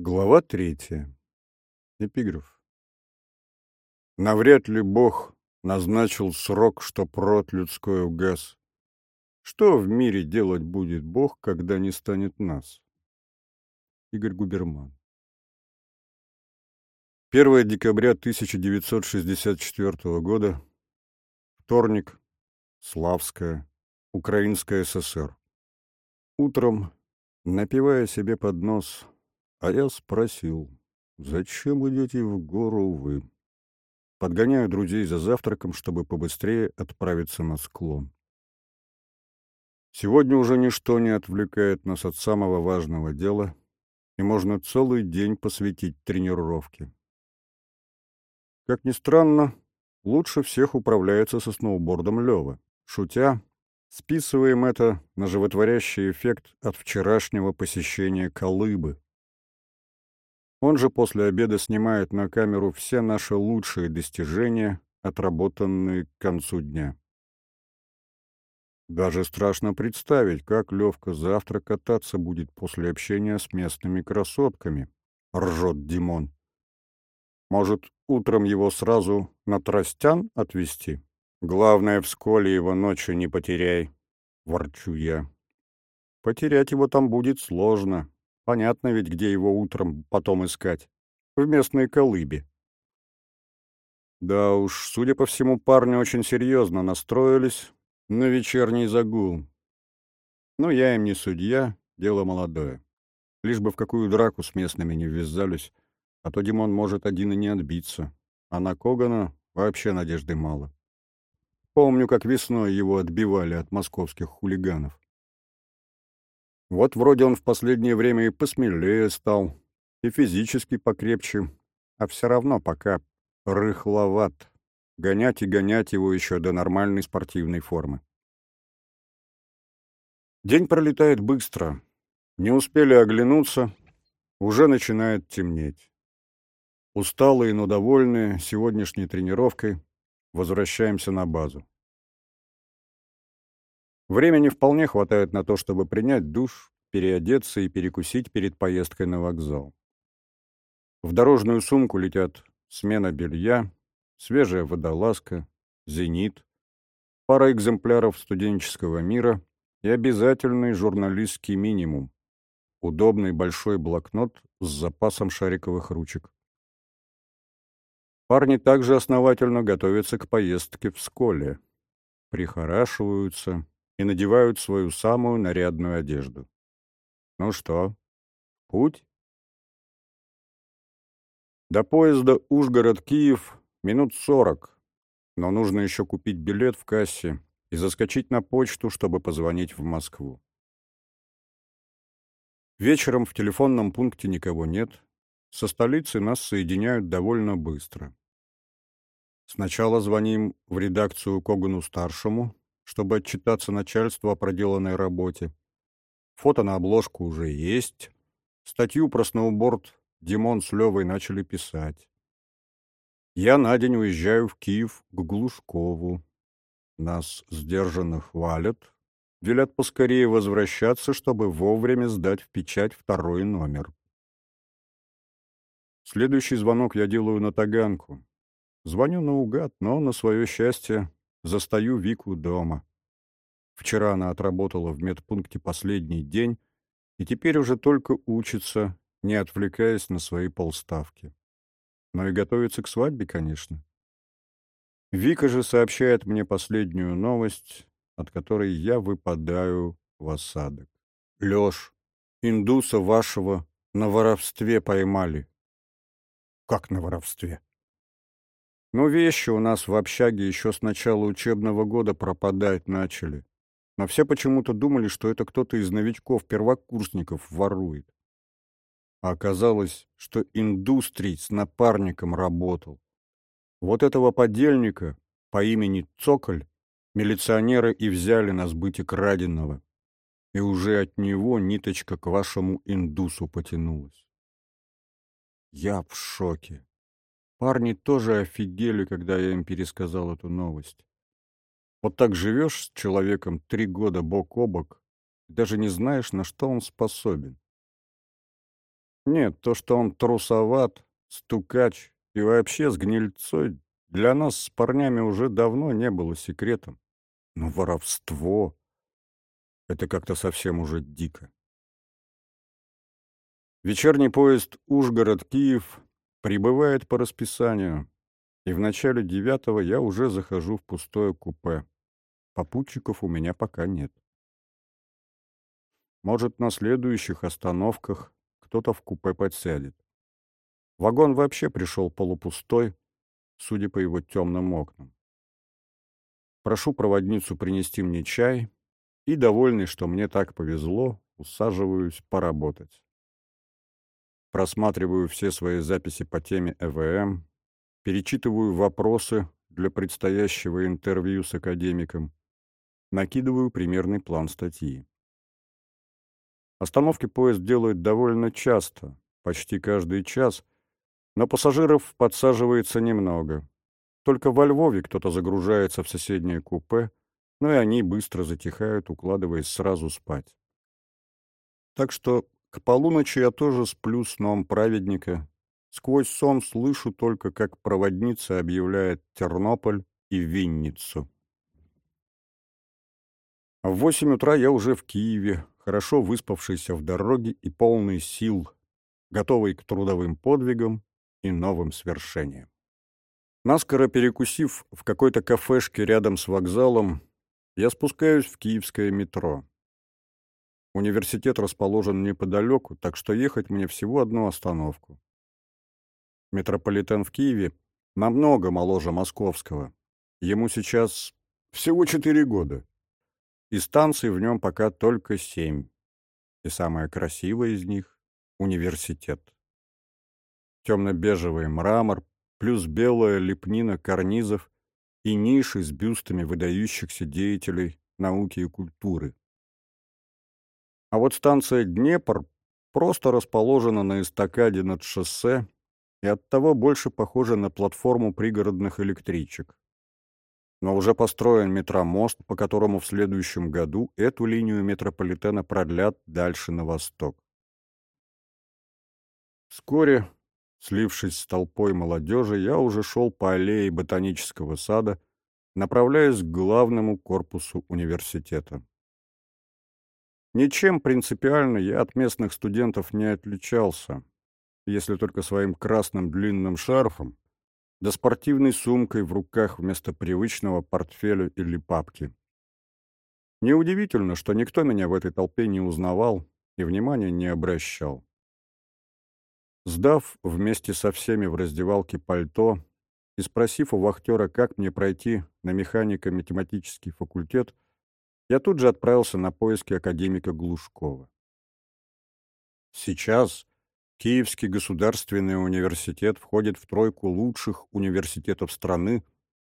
Глава третья. Эпиграф. Навряд ли Бог назначил срок, чтоб род людской угас. Что в мире делать будет Бог, когда не станет нас? Игорь Губерман. 1 декабря 1964 года. Вторник. Славская. Украинская ССР. Утром, напивая себе под нос, а я спросил, зачем идете в гору вы? Подгоняю друзей за завтраком, чтобы побыстрее отправиться на склон. Сегодня уже ничто не отвлекает нас от самого важного дела, и можно целый день посвятить тренировке. Как ни странно, лучше всех управляется со сноубордом Лёва. Шутя, списываем это на животворящий эффект от вчерашнего посещения Колыбы. Он же после обеда снимает на камеру все наши лучшие достижения, отработанные к концу дня. Даже страшно представить, как Левка завтра кататься будет после общения с местными красотками, ржет Димон. Может, утром его сразу на Тростян отвезти? Главное, в сколе его ночью не потеряй, ворчу я. Потерять его там будет сложно, Понятно ведь, где его утром потом искать. В местной колыбе. Да уж, судя по всему, парни очень серьезно настроились на вечерний загул. Но я им не судья, дело молодое. Лишь бы в какую драку с местными не ввязались, а то Димон может один и не отбиться. А на Когана вообще надежды мало. Помню, как весной его отбивали от московских хулиганов. Вот вроде он в последнее время и посмелее стал, и физически покрепче, а все равно пока рыхловат. Гонять и гонять его еще до нормальной спортивной формы. День пролетает быстро. Не успели оглянуться, уже начинает темнеть. Усталые, но довольные сегодняшней тренировкой возвращаемся на базу. Времени вполне хватает на то, чтобы принять душ, переодеться и перекусить перед поездкой на вокзал. В дорожную сумку летят смена белья, свежая водолазка, зенит, пара экземпляров студенческого мира и обязательный журналистский минимум — удобный большой блокнот с запасом шариковых ручек. Парни также основательно готовятся к поездке в Сколе, прихорашиваются, и надевают свою самую нарядную одежду. Ну что, путь? До поезда Ужгород-Киев минут сорок, но нужно еще купить билет в кассе и заскочить на почту, чтобы позвонить в Москву. Вечером в телефонном пункте никого нет. Со столицы нас соединяют довольно быстро. Сначала звоним в редакцию Когану-старшему, чтобы отчитаться начальству о проделанной работе. Фото на обложку уже есть. Статью про сноуборд Димон с Левой начали писать. Я на день уезжаю в Киев к Глушкову. Нас сдержанно хвалят. Велят поскорее возвращаться, чтобы вовремя сдать в печать второй номер. Следующий звонок я делаю на Таганку. Звоню наугад, но, на свое счастье, Застаю Вику дома. Вчера она отработала в медпункте последний день и теперь уже только учится, не отвлекаясь на свои полставки. Но и готовится к свадьбе, конечно. Вика же сообщает мне последнюю новость, от которой я выпадаю в осадок. «Лёш, индуса вашего на воровстве поймали». «Как на воровстве?» Но вещи у нас в общаге еще с начала учебного года пропадать начали. Но все почему-то думали, что это кто-то из новичков-первокурсников ворует. А оказалось, что индустрий с напарником работал. Вот этого подельника по имени Цоколь милиционеры и взяли на сбыте краденого. И уже от него ниточка к вашему индусу потянулась. Я в шоке. Парни тоже офигели, когда я им пересказал эту новость. Вот так живешь с человеком три года бок о бок, даже не знаешь, на что он способен. Нет, то, что он трусоват, стукач и вообще с гнильцой, для нас с парнями уже давно не было секретом. Но воровство — это как-то совсем уже дико. Вечерний поезд Ужгород-Киев прибывает по расписанию, и в начале девятого я уже захожу в пустое купе. Попутчиков у меня пока нет. Может, на следующих остановках кто-то в купе подсядет. Вагон вообще пришел полупустой, судя по его темным окнам. Прошу проводницу принести мне чай и, довольный, что мне так повезло, усаживаюсь поработать. Просматриваю все свои записи по теме ЭВМ, перечитываю вопросы для предстоящего интервью с академиком, накидываю примерный план статьи. Остановки поезд делает довольно часто, почти каждый час, но пассажиров подсаживается немного. Только во Львове кто-то загружается в соседнее купе, но и они быстро затихают, укладываясь сразу спать. Так что к полуночи я тоже сплю сном праведника. Сквозь сон слышу только, как проводница объявляет Тернополь и Винницу. В восемь утра я уже в Киеве, хорошо выспавшийся в дороге и полный сил, готовый к трудовым подвигам и новым свершениям. Наскоро перекусив в какой-то кафешке рядом с вокзалом, я спускаюсь в киевское метро. Университет расположен неподалеку, так что ехать мне всего одну остановку. Метрополитен в Киеве намного моложе московского. Ему сейчас всего четыре года и станций в нем пока только семь. И самая красивая из них — университет. Темно-бежевый мрамор, плюс белая лепнина карнизов и ниши с бюстами выдающихся деятелей науки и культуры. А вот станция Днепр просто расположена на эстакаде над шоссе и оттого больше похожа на платформу пригородных электричек но уже построен метромост, по которому в следующем году эту линию метрополитена продлят дальше на восток. Вскоре, слившись с толпой молодежи, я уже шел по аллее ботанического сада, направляясь к главному корпусу университета. Ничем принципиально я от местных студентов не отличался, если только своим красным длинным шарфом, да спортивной сумкой в руках вместо привычного портфеля или папки. Неудивительно, что никто меня в этой толпе не узнавал и внимания не обращал. Сдав вместе со всеми в раздевалке пальто и спросив у вахтера, как мне пройти на механико-математический факультет, я тут же отправился на поиски академика Глушкова. Сейчас, Киевский государственный университет входит в тройку лучших университетов страны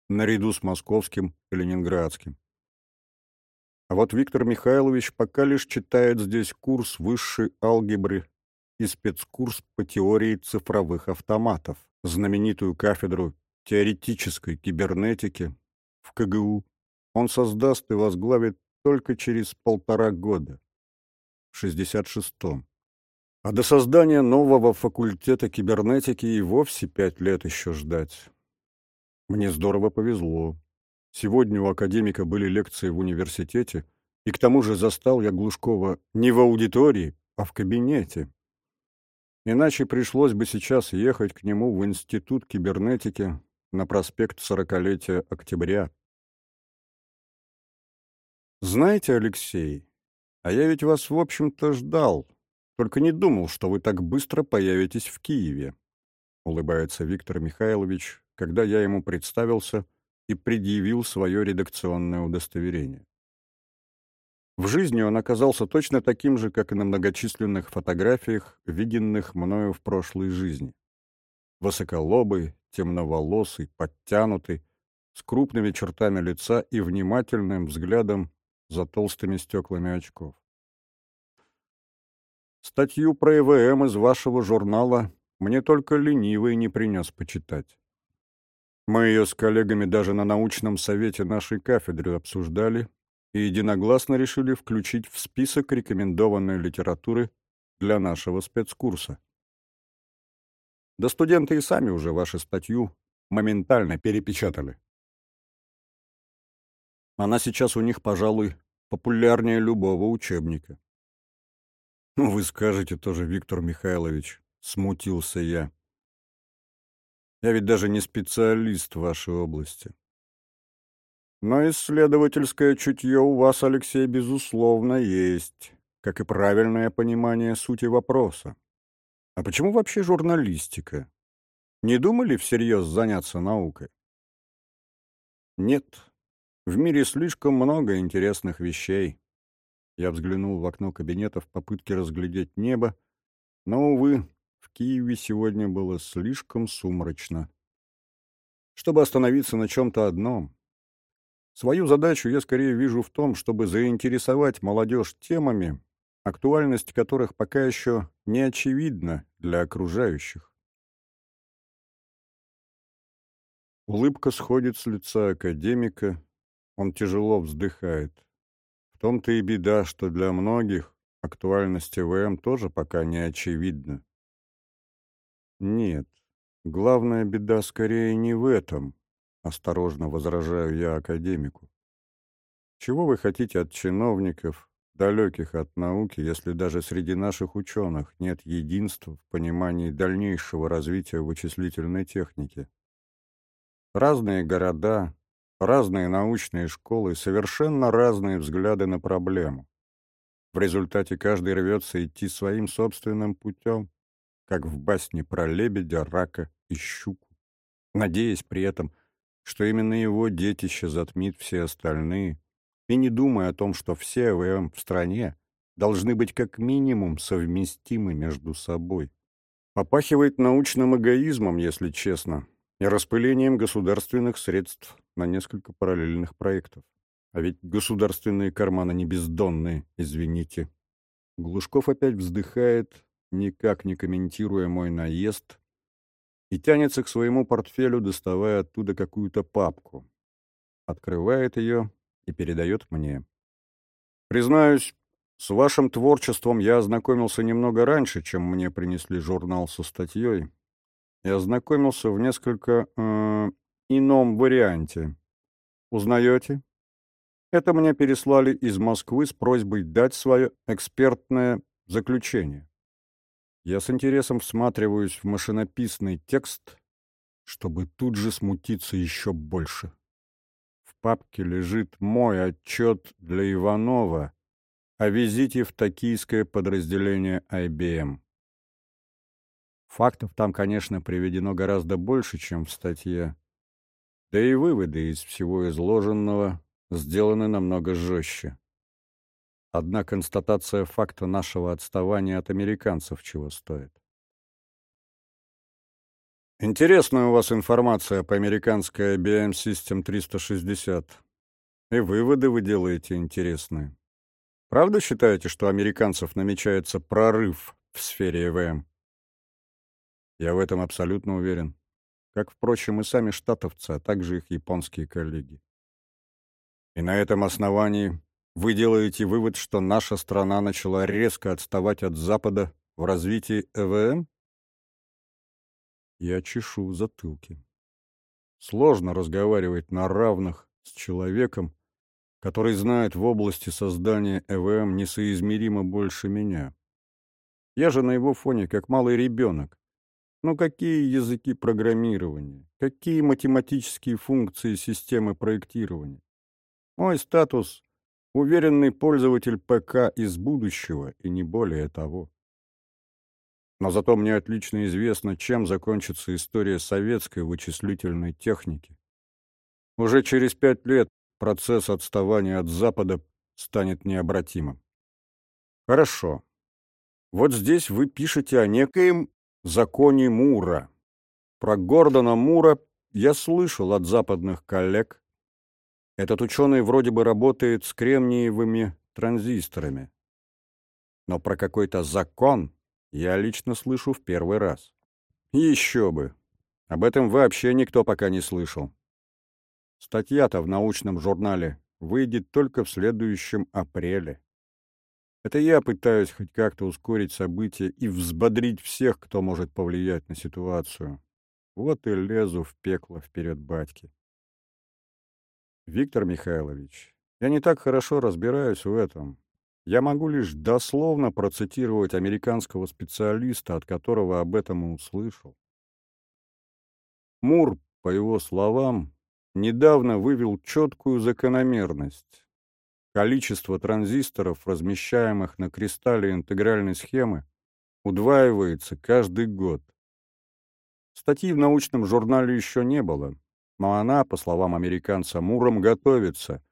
наряду с московским и ленинградским. А вот Виктор Михайлович пока лишь читает здесь курс высшей алгебры и спецкурс по теории цифровых автоматов, знаменитую кафедру теоретической кибернетики в КГУ. Он создаст и возглавит только через полтора года, в 66-м. А до создания нового факультета кибернетики и вовсе пять лет еще ждать. Мне здорово повезло. Сегодня у академика были лекции в университете, и к тому же застал я Глушкова не в аудитории, а в кабинете. Иначе пришлось бы сейчас ехать к нему в Институт кибернетики на проспект Сорокалетия Октября. Знаете, Алексей, а я ведь вас, в общем-то, ждал. Только не думал, что вы так быстро появитесь в Киеве», — улыбается Виктор Михайлович, когда я ему представился и предъявил свое редакционное удостоверение. В жизни он оказался точно таким же, как и на многочисленных фотографиях, виденных мною в прошлой жизни. Высоколобый, темноволосый, подтянутый, с крупными чертами лица и внимательным взглядом за толстыми стеклами очков. Статью про ЭВМ из вашего журнала мне только ленивый не принес почитать. Мы ее с коллегами даже на научном совете нашей кафедры обсуждали и единогласно решили включить в список рекомендованной литературы для нашего спецкурса. Да студенты и сами уже вашу статью моментально перепечатали. Она сейчас у них, пожалуй, популярнее любого учебника. «Ну, вы скажете тоже, Виктор Михайлович», — смутился я. «Я ведь даже не специалист в вашей области». «Но исследовательское чутье у вас, Алексей, безусловно, есть, как и правильное понимание сути вопроса. А почему вообще журналистика? Не думали всерьез заняться наукой?» «Нет, в мире слишком много интересных вещей. Я взглянул в окно кабинета в попытке разглядеть небо, но, увы, в Киеве сегодня было слишком сумрачно. Чтобы остановиться на чем-то одном. Свою задачу я скорее вижу в том, чтобы заинтересовать молодежь темами, актуальность которых пока еще не очевидна для окружающих. Улыбка сходит с лица академика, он тяжело вздыхает. В том-то и беда, что для многих актуальность ЭВМ тоже пока не очевидна. Нет, главная беда скорее не в этом, осторожно возражаю я академику. Чего вы хотите от чиновников, далеких от науки, если даже среди наших ученых нет единства в понимании дальнейшего развития вычислительной техники? Разные города, разные научные школы, совершенно разные взгляды на проблему. В результате каждый рвется идти своим собственным путем, как в басне про лебедя, рака и щуку, надеясь при этом, что именно его детище затмит все остальные, и не думая о том, что все ВМ в стране должны быть как минимум совместимы между собой. Попахивает научным эгоизмом, если честно, и распылением государственных средств на несколько параллельных проектов. А ведь государственные карманы не бездонные, извините. Глушков опять вздыхает, никак не комментируя мой наезд, и тянется к своему портфелю, доставая оттуда какую-то папку. Открывает ее и передает мне. Признаюсь, с вашим творчеством я ознакомился немного раньше, чем мне принесли журнал со статьей, и ознакомился в несколько э, ином варианте. Узнаете? Это мне переслали из Москвы с просьбой дать свое экспертное заключение. Я с интересом всматриваюсь в машинописный текст, чтобы тут же смутиться еще больше. В папке лежит мой отчет для Иванова о визите в токийское подразделение IBM. Фактов там, конечно, приведено гораздо больше, чем в статье. Да и выводы из всего изложенного сделаны намного жестче. Одна констатация факта нашего отставания от американцев чего стоит. Интересная у вас информация по американской IBM System 360. И выводы вы делаете интересные. Правда считаете, что американцев намечается прорыв в сфере ЭВМ? Я в этом абсолютно уверен. Как, впрочем, и сами штатовцы, а также их японские коллеги. И на этом основании вы делаете вывод, что наша страна начала резко отставать от Запада в развитии ЭВМ? Я чешу в затылке. Сложно разговаривать на равных с человеком, который знает в области создания ЭВМ несоизмеримо больше меня. Я же на его фоне как малый ребенок, ну какие языки программирования? Какие математические функции системы проектирования? Мой статус — уверенный пользователь ПК из будущего, и не более того. Но зато мне отлично известно, чем закончится история советской вычислительной техники. Уже через пять лет процесс отставания от Запада станет необратимым. Хорошо. Вот здесь вы пишете о некоем законе Мура. Про Гордона Мура я слышал от западных коллег. Этот ученый вроде бы работает с кремниевыми транзисторами. Но про какой-то закон я лично слышу в первый раз. Еще бы. Об этом вообще никто пока не слышал. Статья-то в научном журнале выйдет только в следующем апреле. Это я пытаюсь хоть как-то ускорить события и взбодрить всех, кто может повлиять на ситуацию. Вот и лезу в пекло вперед батьки. Виктор Михайлович, я не так хорошо разбираюсь в этом. Я могу лишь дословно процитировать американского специалиста, от которого об этом и услышал. Мур, по его словам, недавно вывел четкую закономерность. Количество транзисторов, размещаемых на кристалле интегральной схемы, удваивается каждый год. Статьи в научном журнале еще не было, но она, по словам американца Муром, готовится,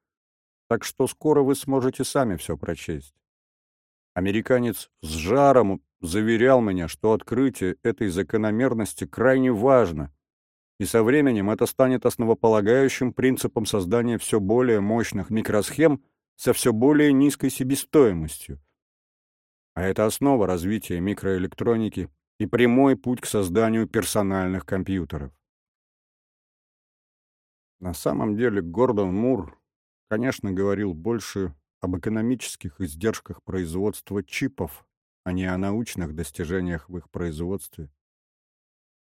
так что скоро вы сможете сами все прочесть. Американец с жаром заверял меня, что открытие этой закономерности крайне важно, и со временем это станет основополагающим принципом создания все более мощных микросхем со все более низкой себестоимостью. А это основа развития микроэлектроники и прямой путь к созданию персональных компьютеров. На самом деле Гордон Мур, конечно, говорил больше об экономических издержках производства чипов, а не о научных достижениях в их производстве.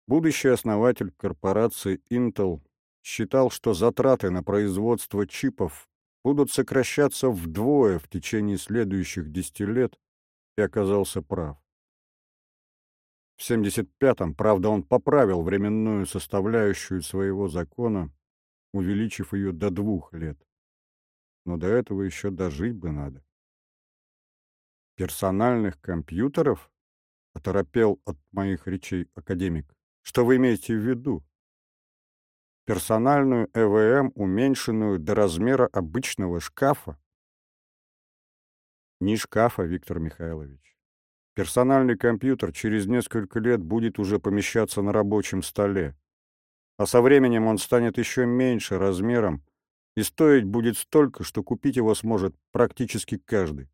Будущий основатель корпорации Intel считал, что затраты на производство чипов будут сокращаться вдвое в течение следующих десяти лет, и оказался прав. В 75-м, правда, он поправил временную составляющую своего закона, увеличив ее до двух лет. Но до этого еще дожить бы надо. «Персональных компьютеров?» — оторопел от моих речей академик. «Что вы имеете в виду?» «Персональную ЭВМ, уменьшенную до размера обычного шкафа?» «Не шкафа, Виктор Михайлович. Персональный компьютер через несколько лет будет уже помещаться на рабочем столе. А со временем он станет еще меньше размером и стоить будет столько, что купить его сможет практически каждый.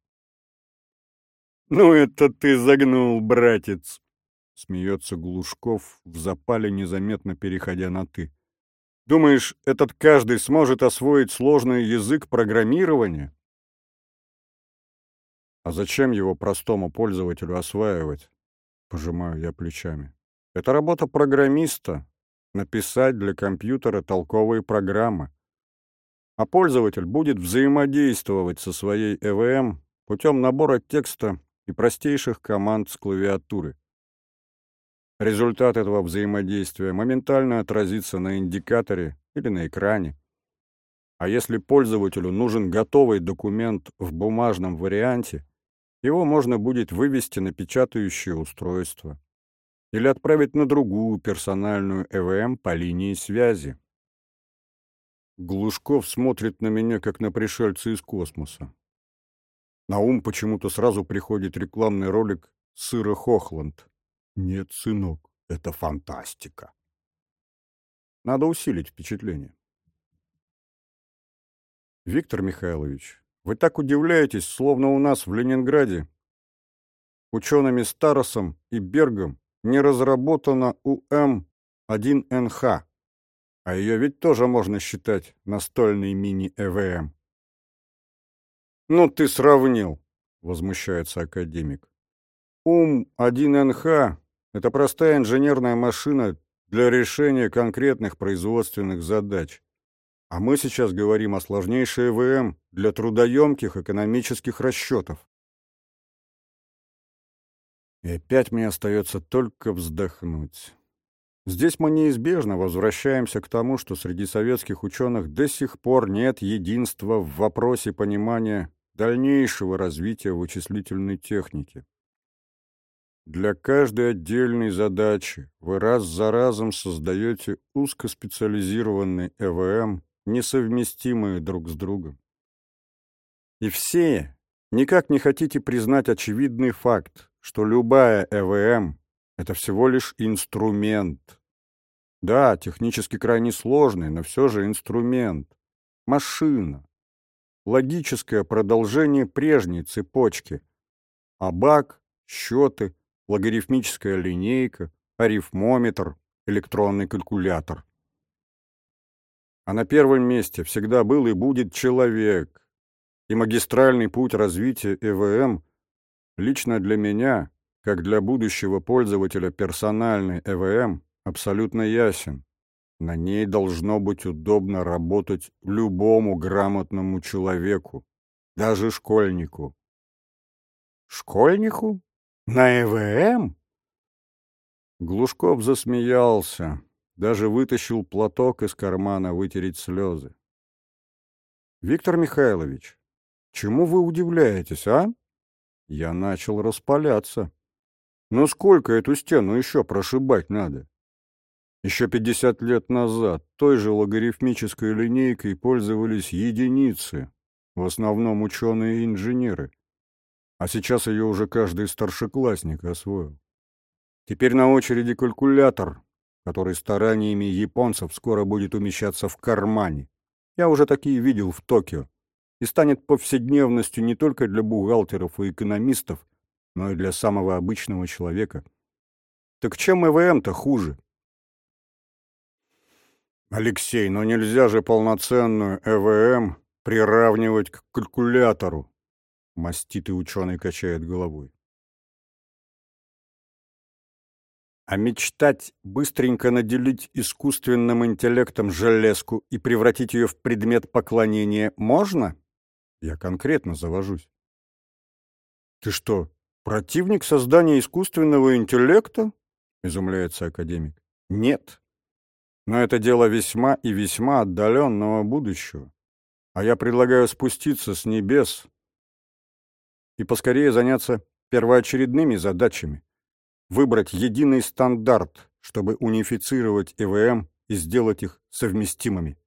«Ну это ты загнул, братец!» — смеется Глушков, в запале незаметно переходя на «ты». «Думаешь, этот каждый сможет освоить сложный язык программирования?» А зачем его простому пользователю осваивать? Пожимаю я плечами. Это работа программиста — написать для компьютера толковые программы. А пользователь будет взаимодействовать со своей ЭВМ путем набора текста и простейших команд с клавиатуры. Результат этого взаимодействия моментально отразится на индикаторе или на экране. А если пользователю нужен готовый документ в бумажном варианте, его можно будет вывести на печатающее устройство или отправить на другую персональную ЭВМ по линии связи. Глушков смотрит на меня, как на пришельца из космоса. На ум почему-то сразу приходит рекламный ролик «Сыра Хохланд». Нет, сынок, это фантастика. Надо усилить впечатление. Виктор Михайлович, вы так удивляетесь, словно у нас в Ленинграде учеными Старосом и Бергом не разработана УМ-1НХ, а ее ведь тоже можно считать настольной мини-ЭВМ. «Ну ты сравнил», — возмущается академик. УМ-1НХ — это простая инженерная машина для решения конкретных производственных задач. А мы сейчас говорим о сложнейшей ЭВМ для трудоемких экономических расчетов. И опять мне остается только вздохнуть. Здесь мы неизбежно возвращаемся к тому, что среди советских ученых до сих пор нет единства в вопросе понимания дальнейшего развития вычислительной техники. Для каждой отдельной задачи вы раз за разом создаете узкоспециализированный ЭВМ, несовместимые друг с другом. И все никак не хотите признать очевидный факт, что любая ЭВМ — это всего лишь инструмент. Да, технически крайне сложный, но все же инструмент. Машина. Логическое продолжение прежней цепочки. Абак, счеты, логарифмическая линейка, арифмометр, электронный калькулятор. А на первом месте всегда был и будет человек. И магистральный путь развития ЭВМ Лично для меня, как для будущего пользователя персональной ЭВМ, абсолютно ясен. На ней должно быть удобно работать любому грамотному человеку, даже школьнику. Школьнику? На ЭВМ? Глушков засмеялся, даже вытащил платок из кармана вытереть слезы. «Виктор Михайлович, чему вы удивляетесь, а?» Я начал распаляться. «Ну сколько эту стену еще прошибать надо?» Еще 50 лет назад той же логарифмической линейкой пользовались единицы, в основном ученые и инженеры. А сейчас ее уже каждый старшеклассник освоил. Теперь на очереди калькулятор, который стараниями японцев скоро будет умещаться в кармане. Я уже такие видел в Токио. И станет повседневностью не только для бухгалтеров и экономистов, но и для самого обычного человека. Так чем ЭВМ-то хуже? Алексей, но нельзя же полноценную ЭВМ приравнивать к калькулятору. Маститый ученый качает головой. А мечтать быстренько наделить искусственным интеллектом железку и превратить ее в предмет поклонения можно? Я конкретно завожусь. Ты что, противник создания искусственного интеллекта? Изумляется академик. Нет. Но это дело весьма и весьма отдаленного будущего. А я предлагаю спуститься с небес и поскорее заняться первоочередными задачами выбрать единый стандарт, чтобы унифицировать ЭВМ и сделать их совместимыми.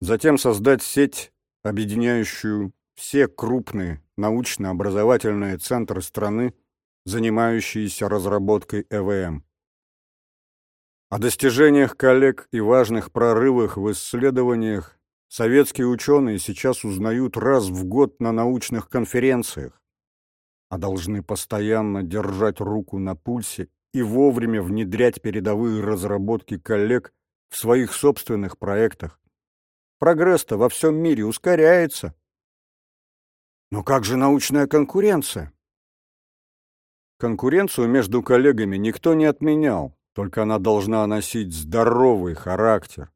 Затем создать сеть, объединяющую все крупные научно-образовательные центры страны, занимающиеся разработкой ЭВМ. О достижениях коллег и важных прорывах в исследованиях советские ученые сейчас узнают раз в год на научных конференциях а должны постоянно держать руку на пульсе и вовремя внедрять передовые разработки коллег в своих собственных проектах. Прогресс-то во всем мире ускоряется. Но как же научная конкуренция? Конкуренцию между коллегами никто не отменял, только она должна носить здоровый характер.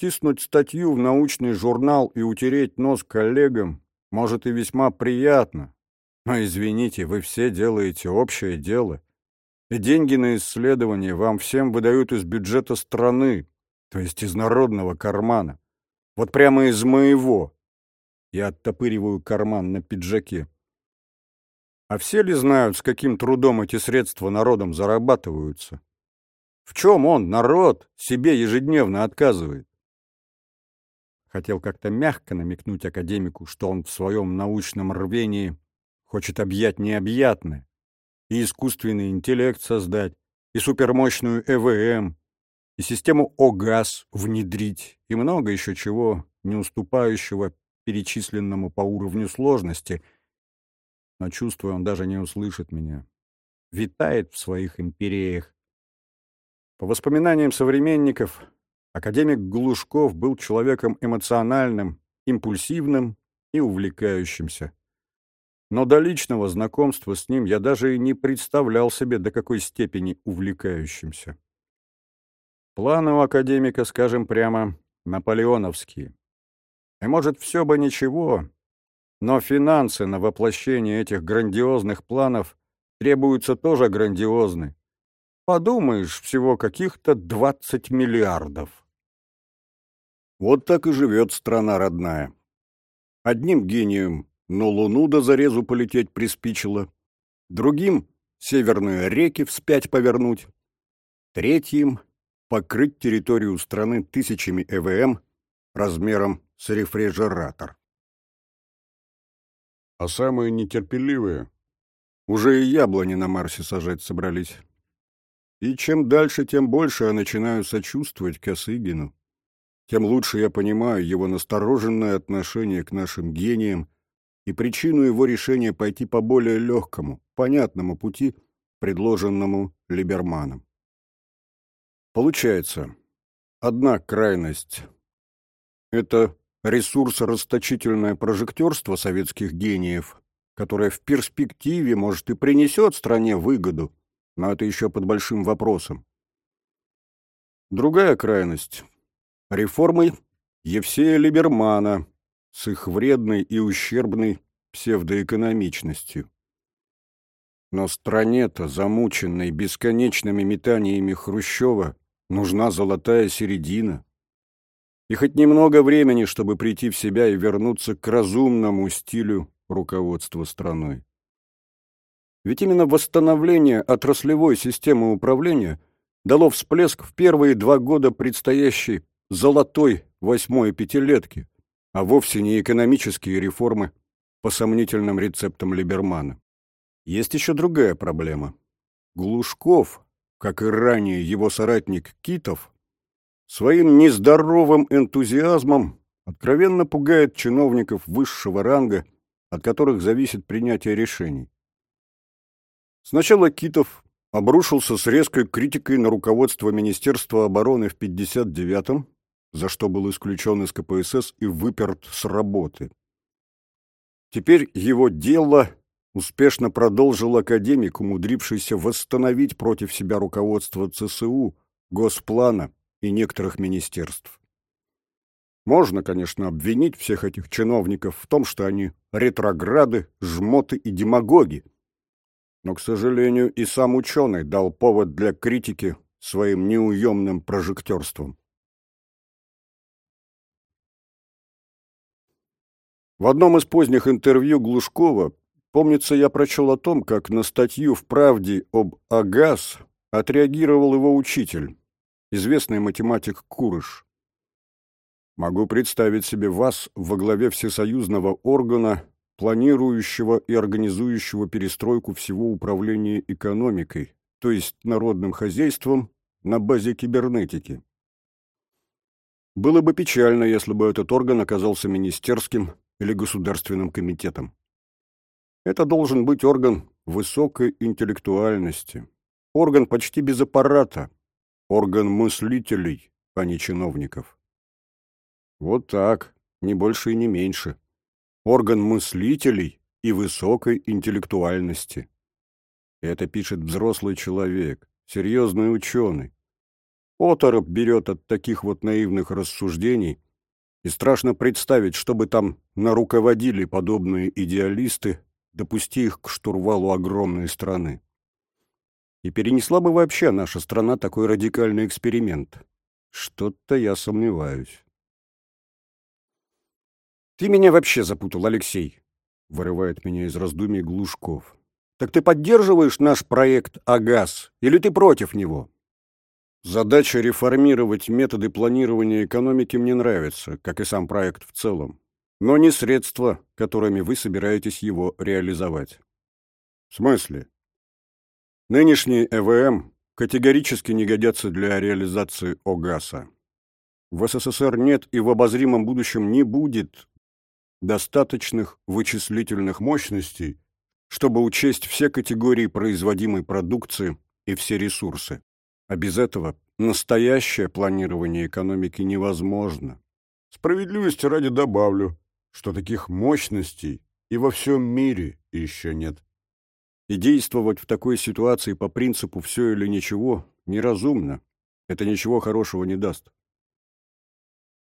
Тиснуть статью в научный журнал и утереть нос коллегам может и весьма приятно, но извините, вы все делаете общее дело. И деньги на исследования вам всем выдают из бюджета страны, то есть из народного кармана. Вот прямо из моего. Я оттопыриваю карман на пиджаке. А все ли знают, с каким трудом эти средства народом зарабатываются? В чем он, народ, себе ежедневно отказывает? Хотел как-то мягко намекнуть академику, что он в своем научном рвении хочет объять необъятное, и искусственный интеллект создать, и супермощную ЭВМ, и систему ОГАЗ внедрить, и много еще чего, не уступающего перечисленному по уровню сложности. Но чувствую, он даже не услышит меня. Витает в своих империях. По воспоминаниям современников, академик Глушков был человеком эмоциональным, импульсивным и увлекающимся но до личного знакомства с ним я даже и не представлял себе, до какой степени увлекающимся. Планы у академика, скажем прямо, наполеоновские. И может, все бы ничего, но финансы на воплощение этих грандиозных планов требуются тоже грандиозны. Подумаешь, всего каких-то 20 миллиардов. Вот так и живет страна родная. Одним гением но Луну до зарезу полететь приспичило. Другим — северные реки вспять повернуть. Третьим — покрыть территорию страны тысячами ЭВМ размером с рефрижератор. А самые нетерпеливые уже и яблони на Марсе сажать собрались. И чем дальше, тем больше я начинаю сочувствовать Косыгину. Тем лучше я понимаю его настороженное отношение к нашим гениям и причину его решения пойти по более легкому, понятному пути, предложенному Либерманом. Получается, одна крайность — это ресурсорасточительное прожектерство советских гениев, которая в перспективе, может, и принесет стране выгоду, но это еще под большим вопросом. Другая крайность — реформы Евсея Либермана с их вредной и ущербной псевдоэкономичностью. Но стране-то, замученной бесконечными метаниями Хрущева, нужна золотая середина. И хоть немного времени, чтобы прийти в себя и вернуться к разумному стилю руководства страной. Ведь именно восстановление отраслевой системы управления дало всплеск в первые два года предстоящей золотой восьмой пятилетки, а вовсе не экономические реформы по сомнительным рецептам Либермана. Есть еще другая проблема. Глушков, как и ранее его соратник Китов, своим нездоровым энтузиазмом откровенно пугает чиновников высшего ранга, от которых зависит принятие решений. Сначала Китов обрушился с резкой критикой на руководство Министерства обороны в 59-м, за что был исключен из КПСС и выперт с работы. Теперь его дело успешно продолжил академик, умудрившийся восстановить против себя руководство ЦСУ, Госплана и некоторых министерств. Можно, конечно, обвинить всех этих чиновников в том, что они ретрограды, жмоты и демагоги. Но, к сожалению, и сам ученый дал повод для критики своим неуемным прожектерством. В одном из поздних интервью Глушкова, помнится, я прочел о том, как на статью в «Правде» об АГАС отреагировал его учитель, известный математик Курыш. Могу представить себе вас во главе всесоюзного органа, планирующего и организующего перестройку всего управления экономикой, то есть народным хозяйством на базе кибернетики. Было бы печально, если бы этот орган оказался министерским или государственным комитетом. Это должен быть орган высокой интеллектуальности, орган почти без аппарата, орган мыслителей, а не чиновников. Вот так, не больше и не меньше. Орган мыслителей и высокой интеллектуальности. Это пишет взрослый человек, серьезный ученый. Оторопь берет от таких вот наивных рассуждений – и страшно представить, чтобы там наруководили подобные идеалисты, допусти их к штурвалу огромной страны. И перенесла бы вообще наша страна такой радикальный эксперимент. Что-то я сомневаюсь. «Ты меня вообще запутал, Алексей», — вырывает меня из раздумий Глушков. «Так ты поддерживаешь наш проект «Агаз» или ты против него?» Задача реформировать методы планирования экономики мне нравится, как и сам проект в целом, но не средства, которыми вы собираетесь его реализовать. В смысле? Нынешние ЭВМ категорически не годятся для реализации ОГАСа. В СССР нет и в обозримом будущем не будет достаточных вычислительных мощностей, чтобы учесть все категории производимой продукции и все ресурсы. А без этого настоящее планирование экономики невозможно. Справедливости ради добавлю, что таких мощностей и во всем мире еще нет. И действовать в такой ситуации по принципу «все или ничего» неразумно. Это ничего хорошего не даст.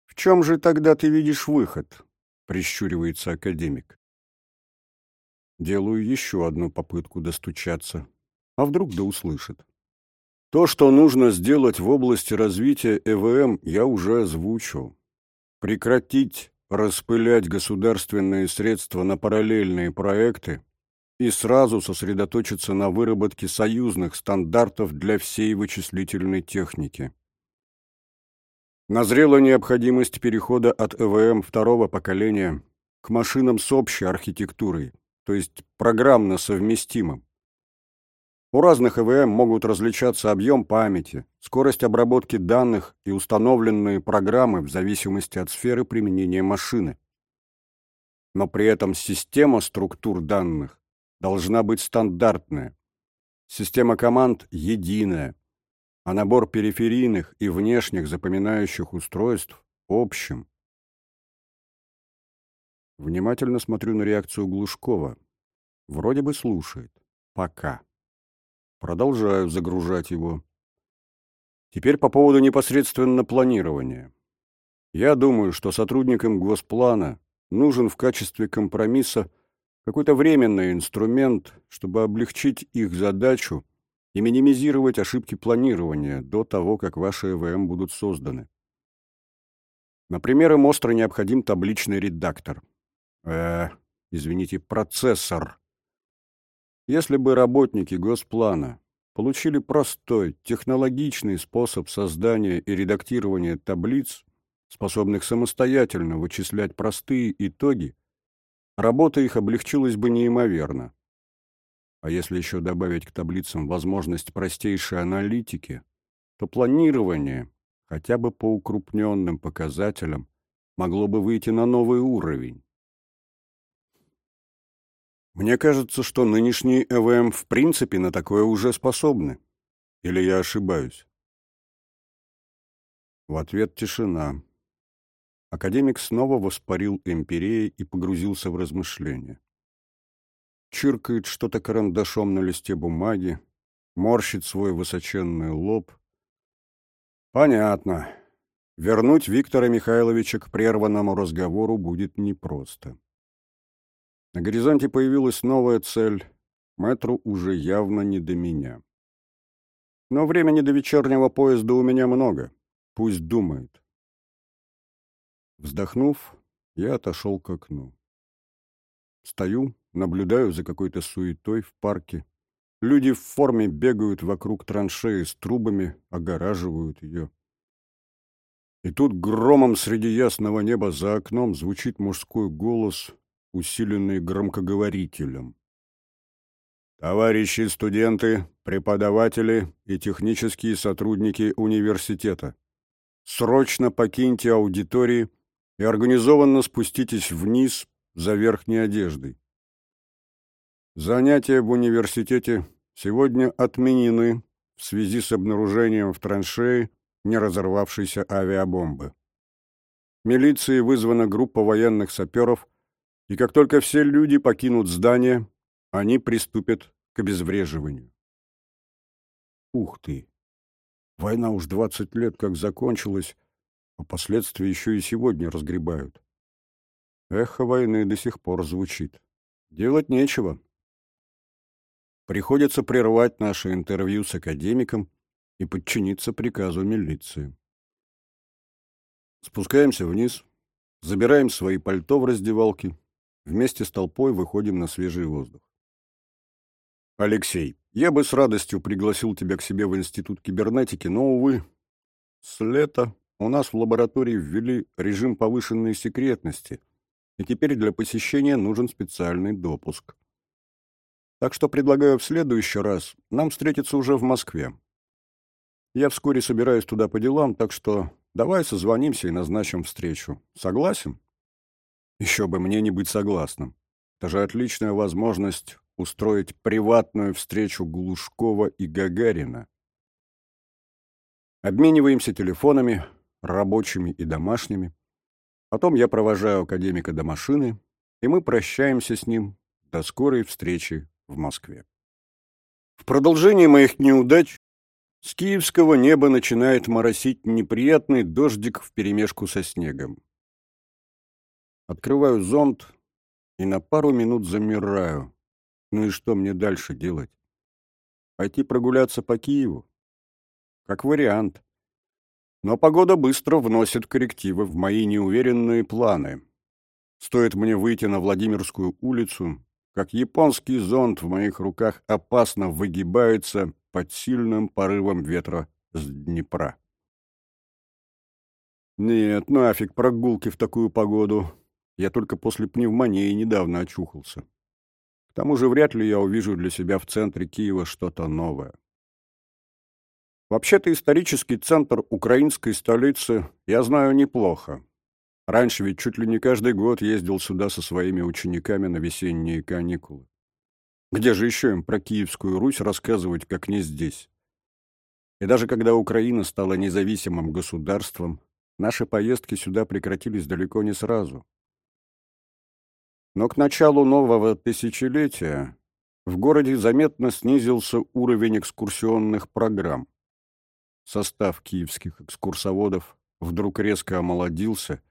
«В чем же тогда ты видишь выход?» — прищуривается академик. Делаю еще одну попытку достучаться. А вдруг да услышит. То, что нужно сделать в области развития ЭВМ, я уже озвучил. Прекратить распылять государственные средства на параллельные проекты и сразу сосредоточиться на выработке союзных стандартов для всей вычислительной техники. Назрела необходимость перехода от ЭВМ второго поколения к машинам с общей архитектурой, то есть программно совместимым. У разных ЭВМ могут различаться объем памяти, скорость обработки данных и установленные программы в зависимости от сферы применения машины. Но при этом система структур данных должна быть стандартная. Система команд единая, а набор периферийных и внешних запоминающих устройств общим. Внимательно смотрю на реакцию Глушкова. Вроде бы слушает. Пока. Продолжаю загружать его. Теперь по поводу непосредственно планирования. Я думаю, что сотрудникам Госплана нужен в качестве компромисса какой-то временный инструмент, чтобы облегчить их задачу и минимизировать ошибки планирования до того, как ваши ЭВМ будут созданы. Например, им остро необходим табличный редактор. Э, извините, процессор. Если бы работники Госплана получили простой, технологичный способ создания и редактирования таблиц, способных самостоятельно вычислять простые итоги, работа их облегчилась бы неимоверно. А если еще добавить к таблицам возможность простейшей аналитики, то планирование, хотя бы по укрупненным показателям, могло бы выйти на новый уровень. Мне кажется, что нынешние ЭВМ в принципе на такое уже способны. Или я ошибаюсь? В ответ тишина. Академик снова воспарил империей и погрузился в размышления чиркает что-то карандашом на листе бумаги, морщит свой высоченный лоб. Понятно. Вернуть Виктора Михайловича к прерванному разговору будет непросто. На горизонте появилась новая цель. Мэтру уже явно не до меня. Но времени до вечернего поезда у меня много. Пусть думает. Вздохнув, я отошел к окну. Стою, наблюдаю за какой-то суетой в парке. Люди в форме бегают вокруг траншеи с трубами, огораживают ее. И тут громом среди ясного неба за окном звучит мужской голос, усиленный громкоговорителем. Товарищи студенты, преподаватели и технические сотрудники университета, срочно покиньте аудитории и организованно спуститесь вниз за верхней одеждой. Занятия в университете сегодня отменены в связи с обнаружением в траншее не разорвавшейся авиабомбы. Милиции вызвана группа военных саперов, и как только все люди покинут здание, они приступят к обезвреживанию. Ух ты! Война уж 20 лет как закончилась, а последствия еще и сегодня разгребают. Эхо войны до сих пор звучит. Делать нечего. Приходится прервать наше интервью с академиком и подчиниться приказу милиции. Спускаемся вниз, забираем свои пальто в раздевалке, вместе с толпой выходим на свежий воздух. Алексей, я бы с радостью пригласил тебя к себе в Институт кибернетики, но, увы, с лета у нас в лаборатории ввели режим повышенной секретности — и теперь для посещения нужен специальный допуск. Так что предлагаю в следующий раз нам встретиться уже в Москве. Я вскоре собираюсь туда по делам, так что давай созвонимся и назначим встречу. Согласен? Еще бы мне не быть согласным. Это же отличная возможность устроить приватную встречу Глушкова и Гагарина. Обмениваемся телефонами, рабочими и домашними. Потом я провожаю академика до машины, и мы прощаемся с ним до скорой встречи в Москве. В продолжении моих неудач с киевского неба начинает моросить неприятный дождик вперемешку со снегом. Открываю зонт и на пару минут замираю. Ну и что мне дальше делать? Пойти прогуляться по Киеву? Как вариант. Но погода быстро вносит коррективы в мои неуверенные планы. Стоит мне выйти на Владимирскую улицу, как японский зонт в моих руках опасно выгибается под сильным порывом ветра с Днепра. Нет, нафиг прогулки в такую погоду. Я только после пневмонии недавно очухался. К тому же вряд ли я увижу для себя в центре Киева что-то новое. Вообще-то исторический центр украинской столицы я знаю неплохо. Раньше ведь чуть ли не каждый год ездил сюда со своими учениками на весенние каникулы. Где же еще им про Киевскую Русь рассказывать, как не здесь? И даже когда Украина стала независимым государством, наши поездки сюда прекратились далеко не сразу. Но к началу нового тысячелетия в городе заметно снизился уровень экскурсионных программ. Состав киевских экскурсоводов вдруг резко омолодился,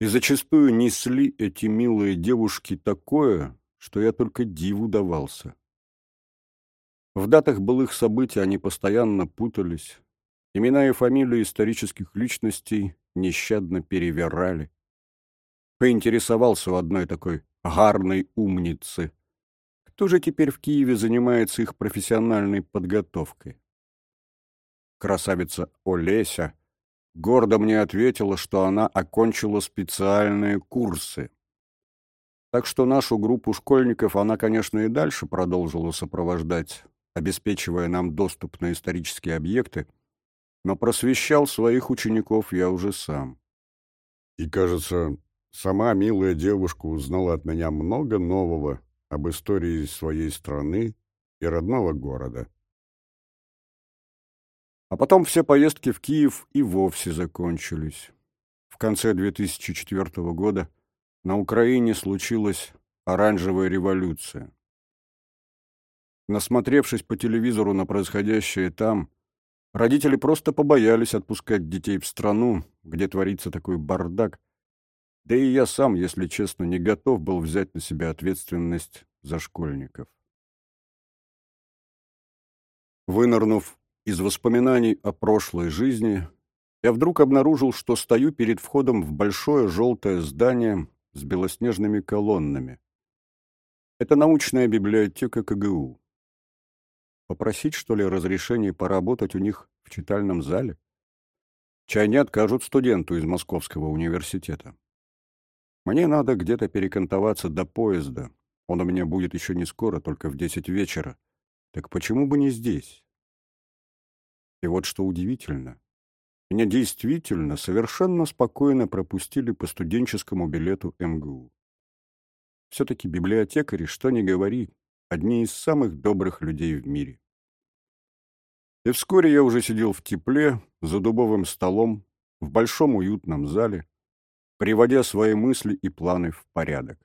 и зачастую несли эти милые девушки такое, что я только диву давался. В датах былых событий они постоянно путались, имена и фамилии исторических личностей нещадно перевирали. Поинтересовался у одной такой гарной умницы, кто же теперь в Киеве занимается их профессиональной подготовкой. Красавица Олеся гордо мне ответила, что она окончила специальные курсы. Так что нашу группу школьников она, конечно, и дальше продолжила сопровождать, обеспечивая нам доступ на исторические объекты, но просвещал своих учеников я уже сам. И, кажется, сама милая девушка узнала от меня много нового об истории своей страны и родного города. А потом все поездки в Киев и вовсе закончились. В конце 2004 года на Украине случилась оранжевая революция. Насмотревшись по телевизору на происходящее там, родители просто побоялись отпускать детей в страну, где творится такой бардак, да и я сам, если честно, не готов был взять на себя ответственность за школьников. Вынырнув из воспоминаний о прошлой жизни я вдруг обнаружил, что стою перед входом в большое желтое здание с белоснежными колоннами. Это научная библиотека КГУ. Попросить, что ли, разрешение поработать у них в читальном зале? Чай не откажут студенту из Московского университета. Мне надо где-то перекантоваться до поезда. Он у меня будет еще не скоро, только в десять вечера. Так почему бы не здесь? И вот что удивительно. Меня действительно совершенно спокойно пропустили по студенческому билету МГУ. Все-таки библиотекари, что ни говори, одни из самых добрых людей в мире. И вскоре я уже сидел в тепле, за дубовым столом, в большом уютном зале, приводя свои мысли и планы в порядок.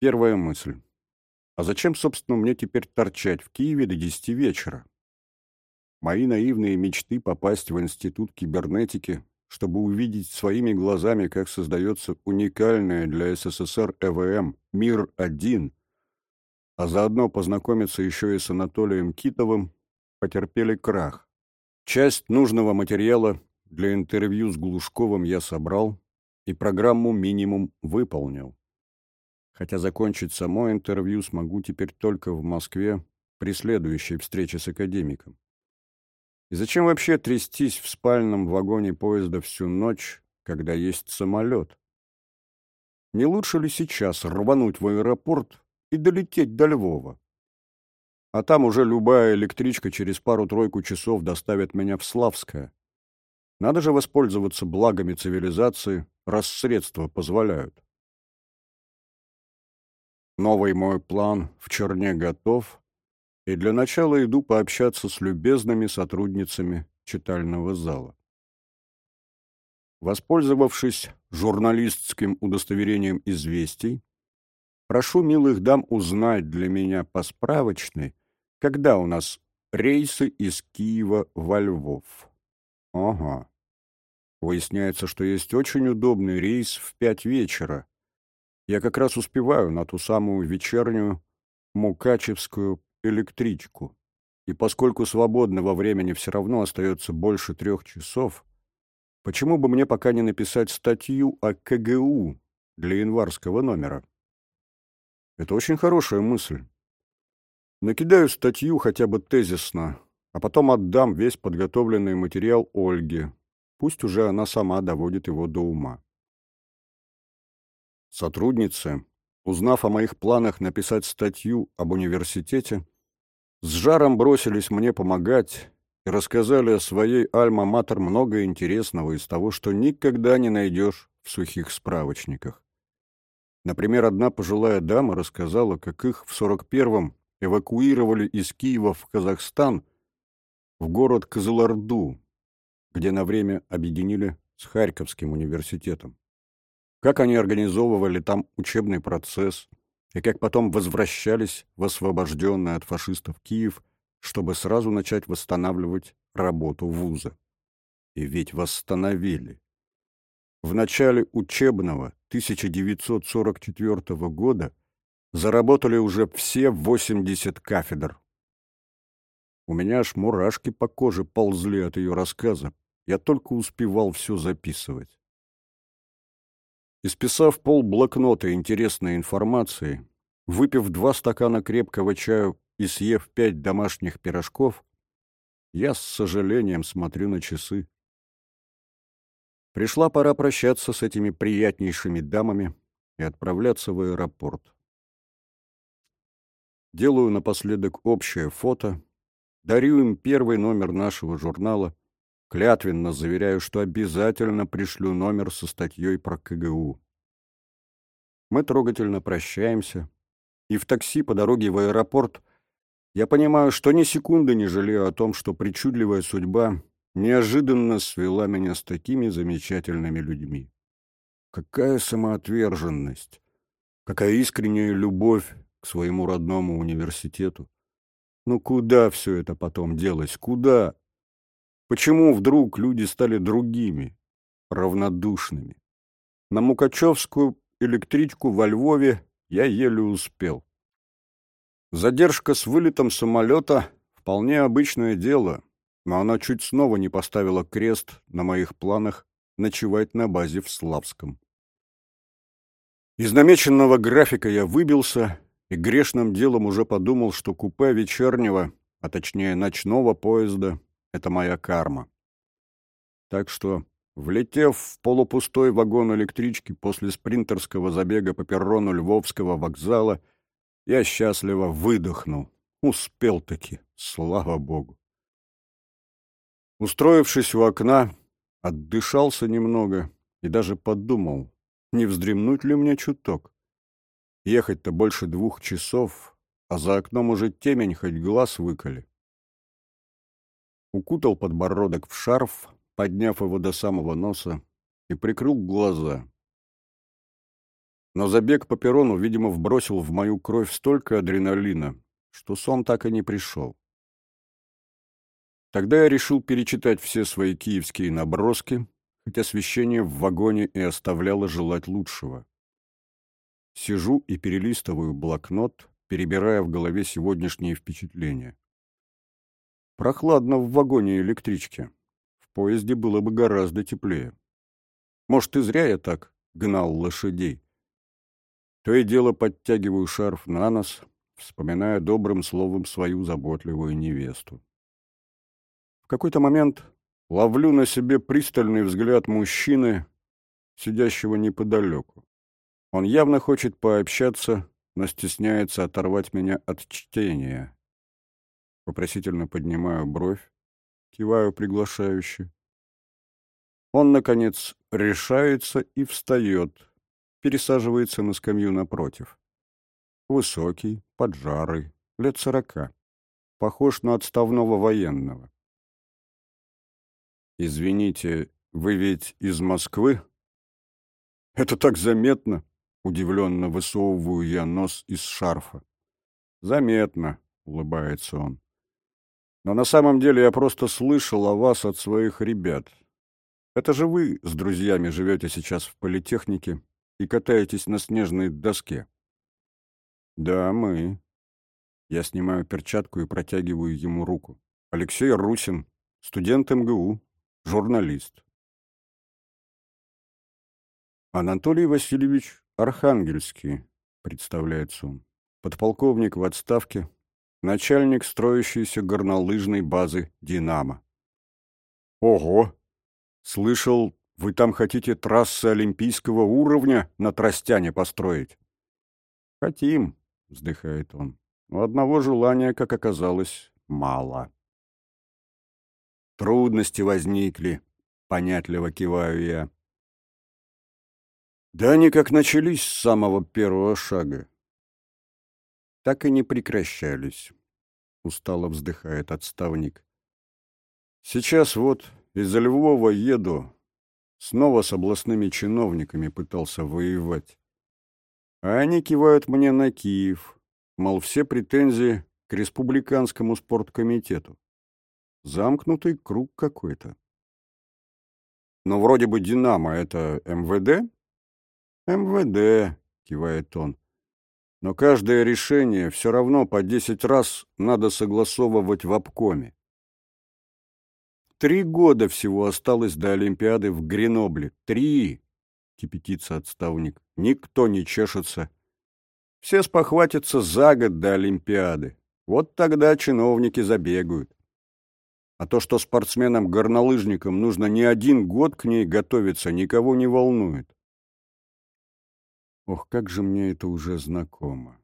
Первая мысль. А зачем, собственно, мне теперь торчать в Киеве до десяти вечера? Мои наивные мечты попасть в Институт кибернетики, чтобы увидеть своими глазами, как создается уникальная для СССР ЭВМ «Мир-1», а заодно познакомиться еще и с Анатолием Китовым, потерпели крах. Часть нужного материала для интервью с Глушковым я собрал и программу «Минимум» выполнил. Хотя закончить само интервью смогу теперь только в Москве при следующей встрече с академиком. И зачем вообще трястись в спальном вагоне поезда всю ночь, когда есть самолет? Не лучше ли сейчас рвануть в аэропорт и долететь до Львова? А там уже любая электричка через пару-тройку часов доставит меня в Славское. Надо же воспользоваться благами цивилизации, раз средства позволяют. Новый мой план в черне готов, и для начала иду пообщаться с любезными сотрудницами читального зала. Воспользовавшись журналистским удостоверением известий, прошу милых дам узнать для меня по справочной, когда у нас рейсы из Киева во Львов. Ага. Выясняется, что есть очень удобный рейс в пять вечера. Я как раз успеваю на ту самую вечернюю Мукачевскую электричку. И поскольку свободного времени все равно остается больше трех часов, почему бы мне пока не написать статью о КГУ для январского номера? Это очень хорошая мысль. Накидаю статью хотя бы тезисно, а потом отдам весь подготовленный материал Ольге. Пусть уже она сама доводит его до ума. Сотрудницы, узнав о моих планах написать статью об университете, с жаром бросились мне помогать и рассказали о своей альма-матер много интересного из того, что никогда не найдешь в сухих справочниках. Например, одна пожилая дама рассказала, как их в 41-м эвакуировали из Киева в Казахстан в город Кызылорду, где на время объединили с Харьковским университетом. Как они организовывали там учебный процесс и как потом возвращались в освобожденный от фашистов Киев, чтобы сразу начать восстанавливать работу вуза. И ведь восстановили. В начале учебного 1944 года заработали уже все 80 кафедр. У меня аж мурашки по коже ползли от ее рассказа. Я только успевал все записывать. Исписав пол блокнота интересной информации, выпив два стакана крепкого чаю и съев пять домашних пирожков, я с сожалением смотрю на часы. Пришла пора прощаться с этими приятнейшими дамами и отправляться в аэропорт. Делаю напоследок общее фото, дарю им первый номер нашего журнала, клятвенно заверяю, что обязательно пришлю номер со статьей про КГУ. Мы трогательно прощаемся, и в такси по дороге в аэропорт я понимаю, что ни секунды не жалею о том, что причудливая судьба неожиданно свела меня с такими замечательными людьми. Какая самоотверженность, какая искренняя любовь к своему родному университету. Ну куда все это потом делось, куда? Почему вдруг люди стали другими, равнодушными? На Мукачевскую электричку во Львове я еле успел. Задержка с вылетом самолета — вполне обычное дело, но она чуть снова не поставила крест на моих планах ночевать на базе в Славском. Из намеченного графика я выбился и грешным делом уже подумал, что купе вечернего, а точнее ночного поезда — это моя карма. Так что, влетев в полупустой вагон электрички после спринтерского забега по перрону Львовского вокзала, я счастливо выдохнул. Успел-таки, слава богу. Устроившись у окна, отдышался немного и даже подумал, не вздремнуть ли мне чуток. Ехать-то больше двух часов, а за окном уже темень, хоть глаз выколи. Укутал подбородок в шарф, подняв его до самого носа, и прикрыл глаза. Но забег по перрону, видимо, вбросил в мою кровь столько адреналина, что сон так и не пришел. Тогда я решил перечитать все свои киевские наброски, хотя освещение в вагоне и оставляло желать лучшего. Сижу и перелистываю блокнот, перебирая в голове сегодняшние впечатления. Прохладно в вагоне электрички. В поезде было бы гораздо теплее. Может, и зря я так гнал лошадей. То и дело подтягиваю шарф на нос, вспоминая добрым словом свою заботливую невесту. В какой-то момент ловлю на себе пристальный взгляд мужчины, сидящего неподалеку. Он явно хочет пообщаться, но стесняется оторвать меня от чтения. Вопросительно поднимаю бровь, киваю приглашающе. Он, наконец, решается и встает, пересаживается на скамью напротив. Высокий, поджарый, лет сорока. Похож на отставного военного. «Извините, вы ведь из Москвы?» «Это так заметно!» — удивленно высовываю я нос из шарфа. «Заметно», — улыбается он. «Но на самом деле я просто слышал о вас от своих ребят. Это же вы с друзьями живете сейчас в политехнике и катаетесь на снежной доске». «Да, мы». Я снимаю перчатку и протягиваю ему руку. «Алексей Русин, студент МГУ, журналист. Анатолий Васильевич Архангельский, представляется он. Подполковник в отставке, начальник строящейся горнолыжной базы «Динамо». Ого! Слышал, вы там хотите трассы олимпийского уровня на Тростяне построить? Хотим, вздыхает он. Но одного желания, как оказалось, мало. Трудности возникли, понятливо киваю я. Да они как начались с самого первого шага. Так и не прекращались, устало вздыхает отставник. Сейчас вот из Львова еду, снова с областными чиновниками пытался воевать. А они кивают мне на Киев, мол, все претензии к республиканскому спорткомитету. Замкнутый круг какой-то. Но вроде бы «Динамо» — это МВД? МВД, кивает он. Но каждое решение все равно по десять раз надо согласовывать в обкоме. Три года всего осталось до Олимпиады в Гренобле. Три! Кипятится отставник. Никто не чешется. Все спохватятся за год до Олимпиады. Вот тогда чиновники забегают. А то, что спортсменам-горнолыжникам нужно не один год к ней готовиться, никого не волнует. Ох, как же мне это уже знакомо.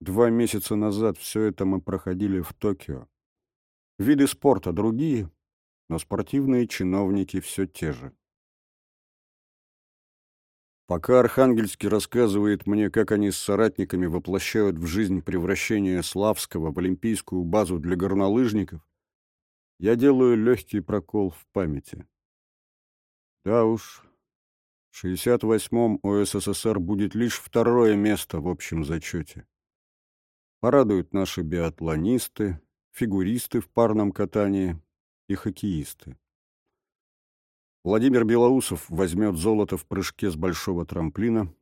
Два месяца назад все это мы проходили в Токио. Виды спорта другие, но спортивные чиновники все те же. Пока Архангельский рассказывает мне, как они с соратниками воплощают в жизнь превращение Славского в олимпийскую базу для горнолыжников, я делаю легкий прокол в памяти. Да уж, 68-м у СССР будет лишь второе место в общем зачете. Порадуют наши биатлонисты, фигуристы в парном катании и хоккеисты. Владимир Белоусов возьмет золото в прыжке с большого трамплина,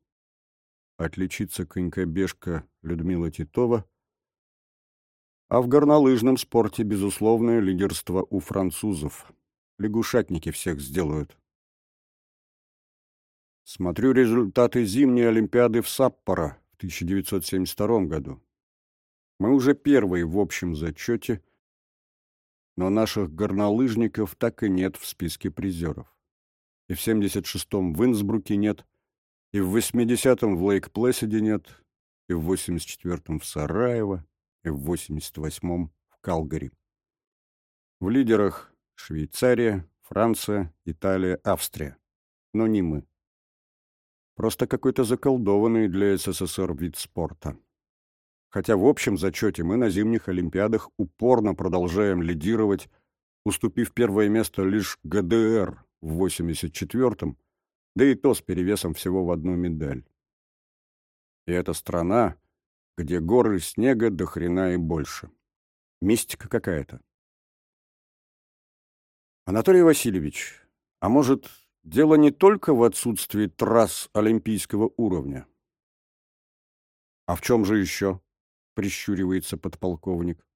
отличится конькобежка Людмила Титова, а в горнолыжном спорте безусловное лидерство у французов. Лягушатники всех сделают. Смотрю результаты зимней Олимпиады в Саппоро в 1972 году. Мы уже первые в общем зачете, но наших горнолыжников так и нет в списке призеров. И в 76-м в Инсбруке нет, и в 80-м в Лейк-Плэсиде нет, и в 84-м в Сараево, и в 88-м в Калгари. В лидерах Швейцария, Франция, Италия, Австрия. Но не мы. Просто какой-то заколдованный для СССР вид спорта. Хотя в общем зачете мы на зимних Олимпиадах упорно продолжаем лидировать, уступив первое место лишь ГДР в 84-м, да и то с перевесом всего в одну медаль. И это страна, где горы снега до хрена и больше. Мистика какая-то. Анатолий Васильевич, а может, дело не только в отсутствии трасс олимпийского уровня? А в чем же еще? — прищуривается подполковник.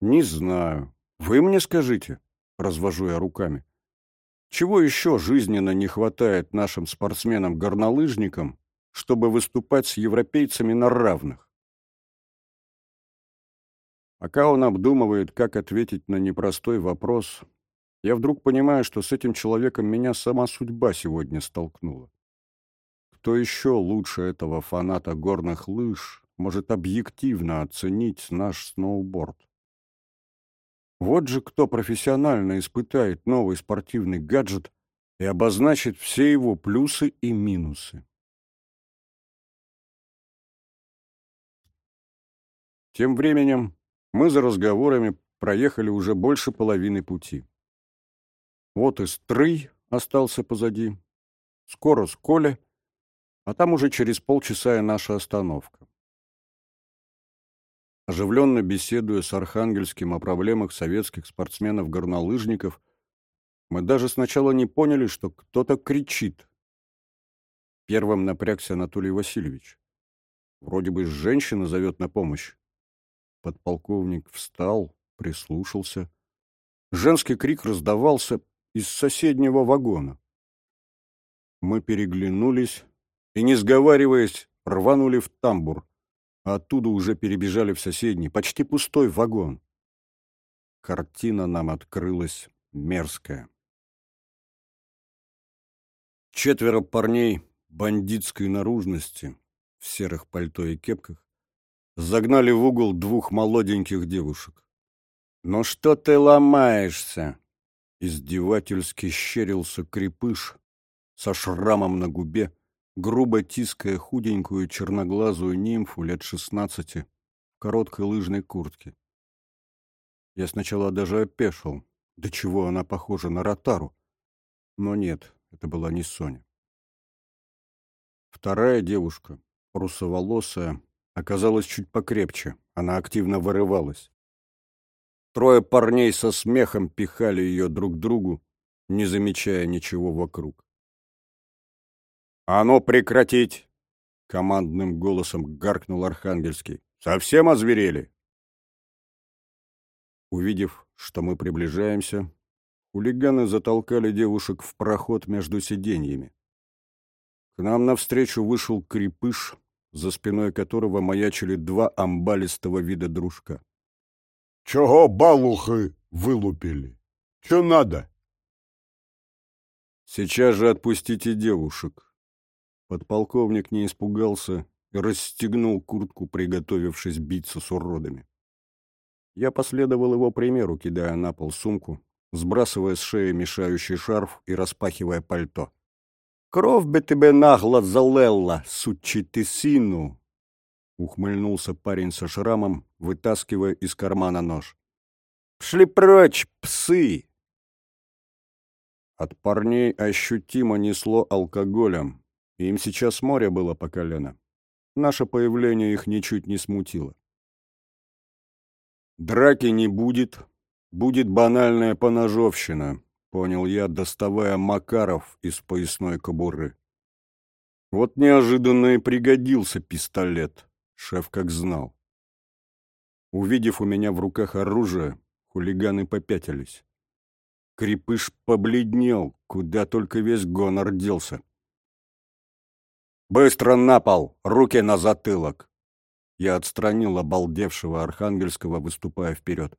«Не знаю. Вы мне скажите», — развожу я руками. «Чего еще жизненно не хватает нашим спортсменам-горнолыжникам, чтобы выступать с европейцами на равных?» Пока он обдумывает, как ответить на непростой вопрос, я вдруг понимаю, что с этим человеком меня сама судьба сегодня столкнула. Кто еще лучше этого фаната горных лыж может объективно оценить наш сноуборд. Вот же кто профессионально испытает новый спортивный гаджет и обозначит все его плюсы и минусы. Тем временем мы за разговорами проехали уже больше половины пути. Вот и Стрый остался позади, скоро Сколя, а там уже через полчаса и наша остановка. Оживленно беседуя с Архангельским о проблемах советских спортсменов-горнолыжников, мы даже сначала не поняли, что кто-то кричит. Первым напрягся Анатолий Васильевич. Вроде бы женщина зовет на помощь. Подполковник встал, прислушался. Женский крик раздавался из соседнего вагона. Мы переглянулись и, не сговариваясь, рванули в тамбур а оттуда уже перебежали в соседний, почти пустой вагон. Картина нам открылась мерзкая. Четверо парней бандитской наружности в серых пальто и кепках загнали в угол двух молоденьких девушек. «Ну что ты ломаешься?» Издевательски щерился крепыш со шрамом на губе, грубо тиская худенькую черноглазую нимфу лет шестнадцати в короткой лыжной куртке. Я сначала даже опешил, до чего она похожа на ротару. Но нет, Это была не Соня. Вторая девушка, русоволосая, оказалась чуть покрепче. Она активно вырывалась. Трое парней со смехом пихали ее друг другу, не замечая ничего вокруг. «А ну прекратить!» — командным голосом гаркнул Архангельский. «Совсем озверели?» Увидев, что мы приближаемся, хулиганы затолкали девушек в проход между сиденьями. К нам навстречу вышел крепыш, за спиной которого маячили два амбалистого вида дружка. — Чего балухи вылупили? Че надо? — Сейчас же отпустите девушек. Подполковник не испугался и расстегнул куртку, приготовившись биться с уродами. Я последовал его примеру, кидая на пол сумку, сбрасывая с шеи мешающий шарф и распахивая пальто. «Кровь бы тебе нагло залела, сучи ты сину!» Ухмыльнулся парень со шрамом, вытаскивая из кармана нож. «Пшли прочь, псы!» От парней ощутимо несло алкоголем, им сейчас море было по колено. Наше появление их ничуть не смутило. «Драки не будет, будет банальная поножовщина», — понял я, доставая Макаров из поясной кобуры. Вот неожиданно и пригодился пистолет, шеф как знал. Увидев у меня в руках оружие, хулиганы попятились. Крепыш побледнел, куда только весь гонор делся. «Быстро на пол! Руки на затылок!» Я отстранил обалдевшего Архангельского, выступая вперед.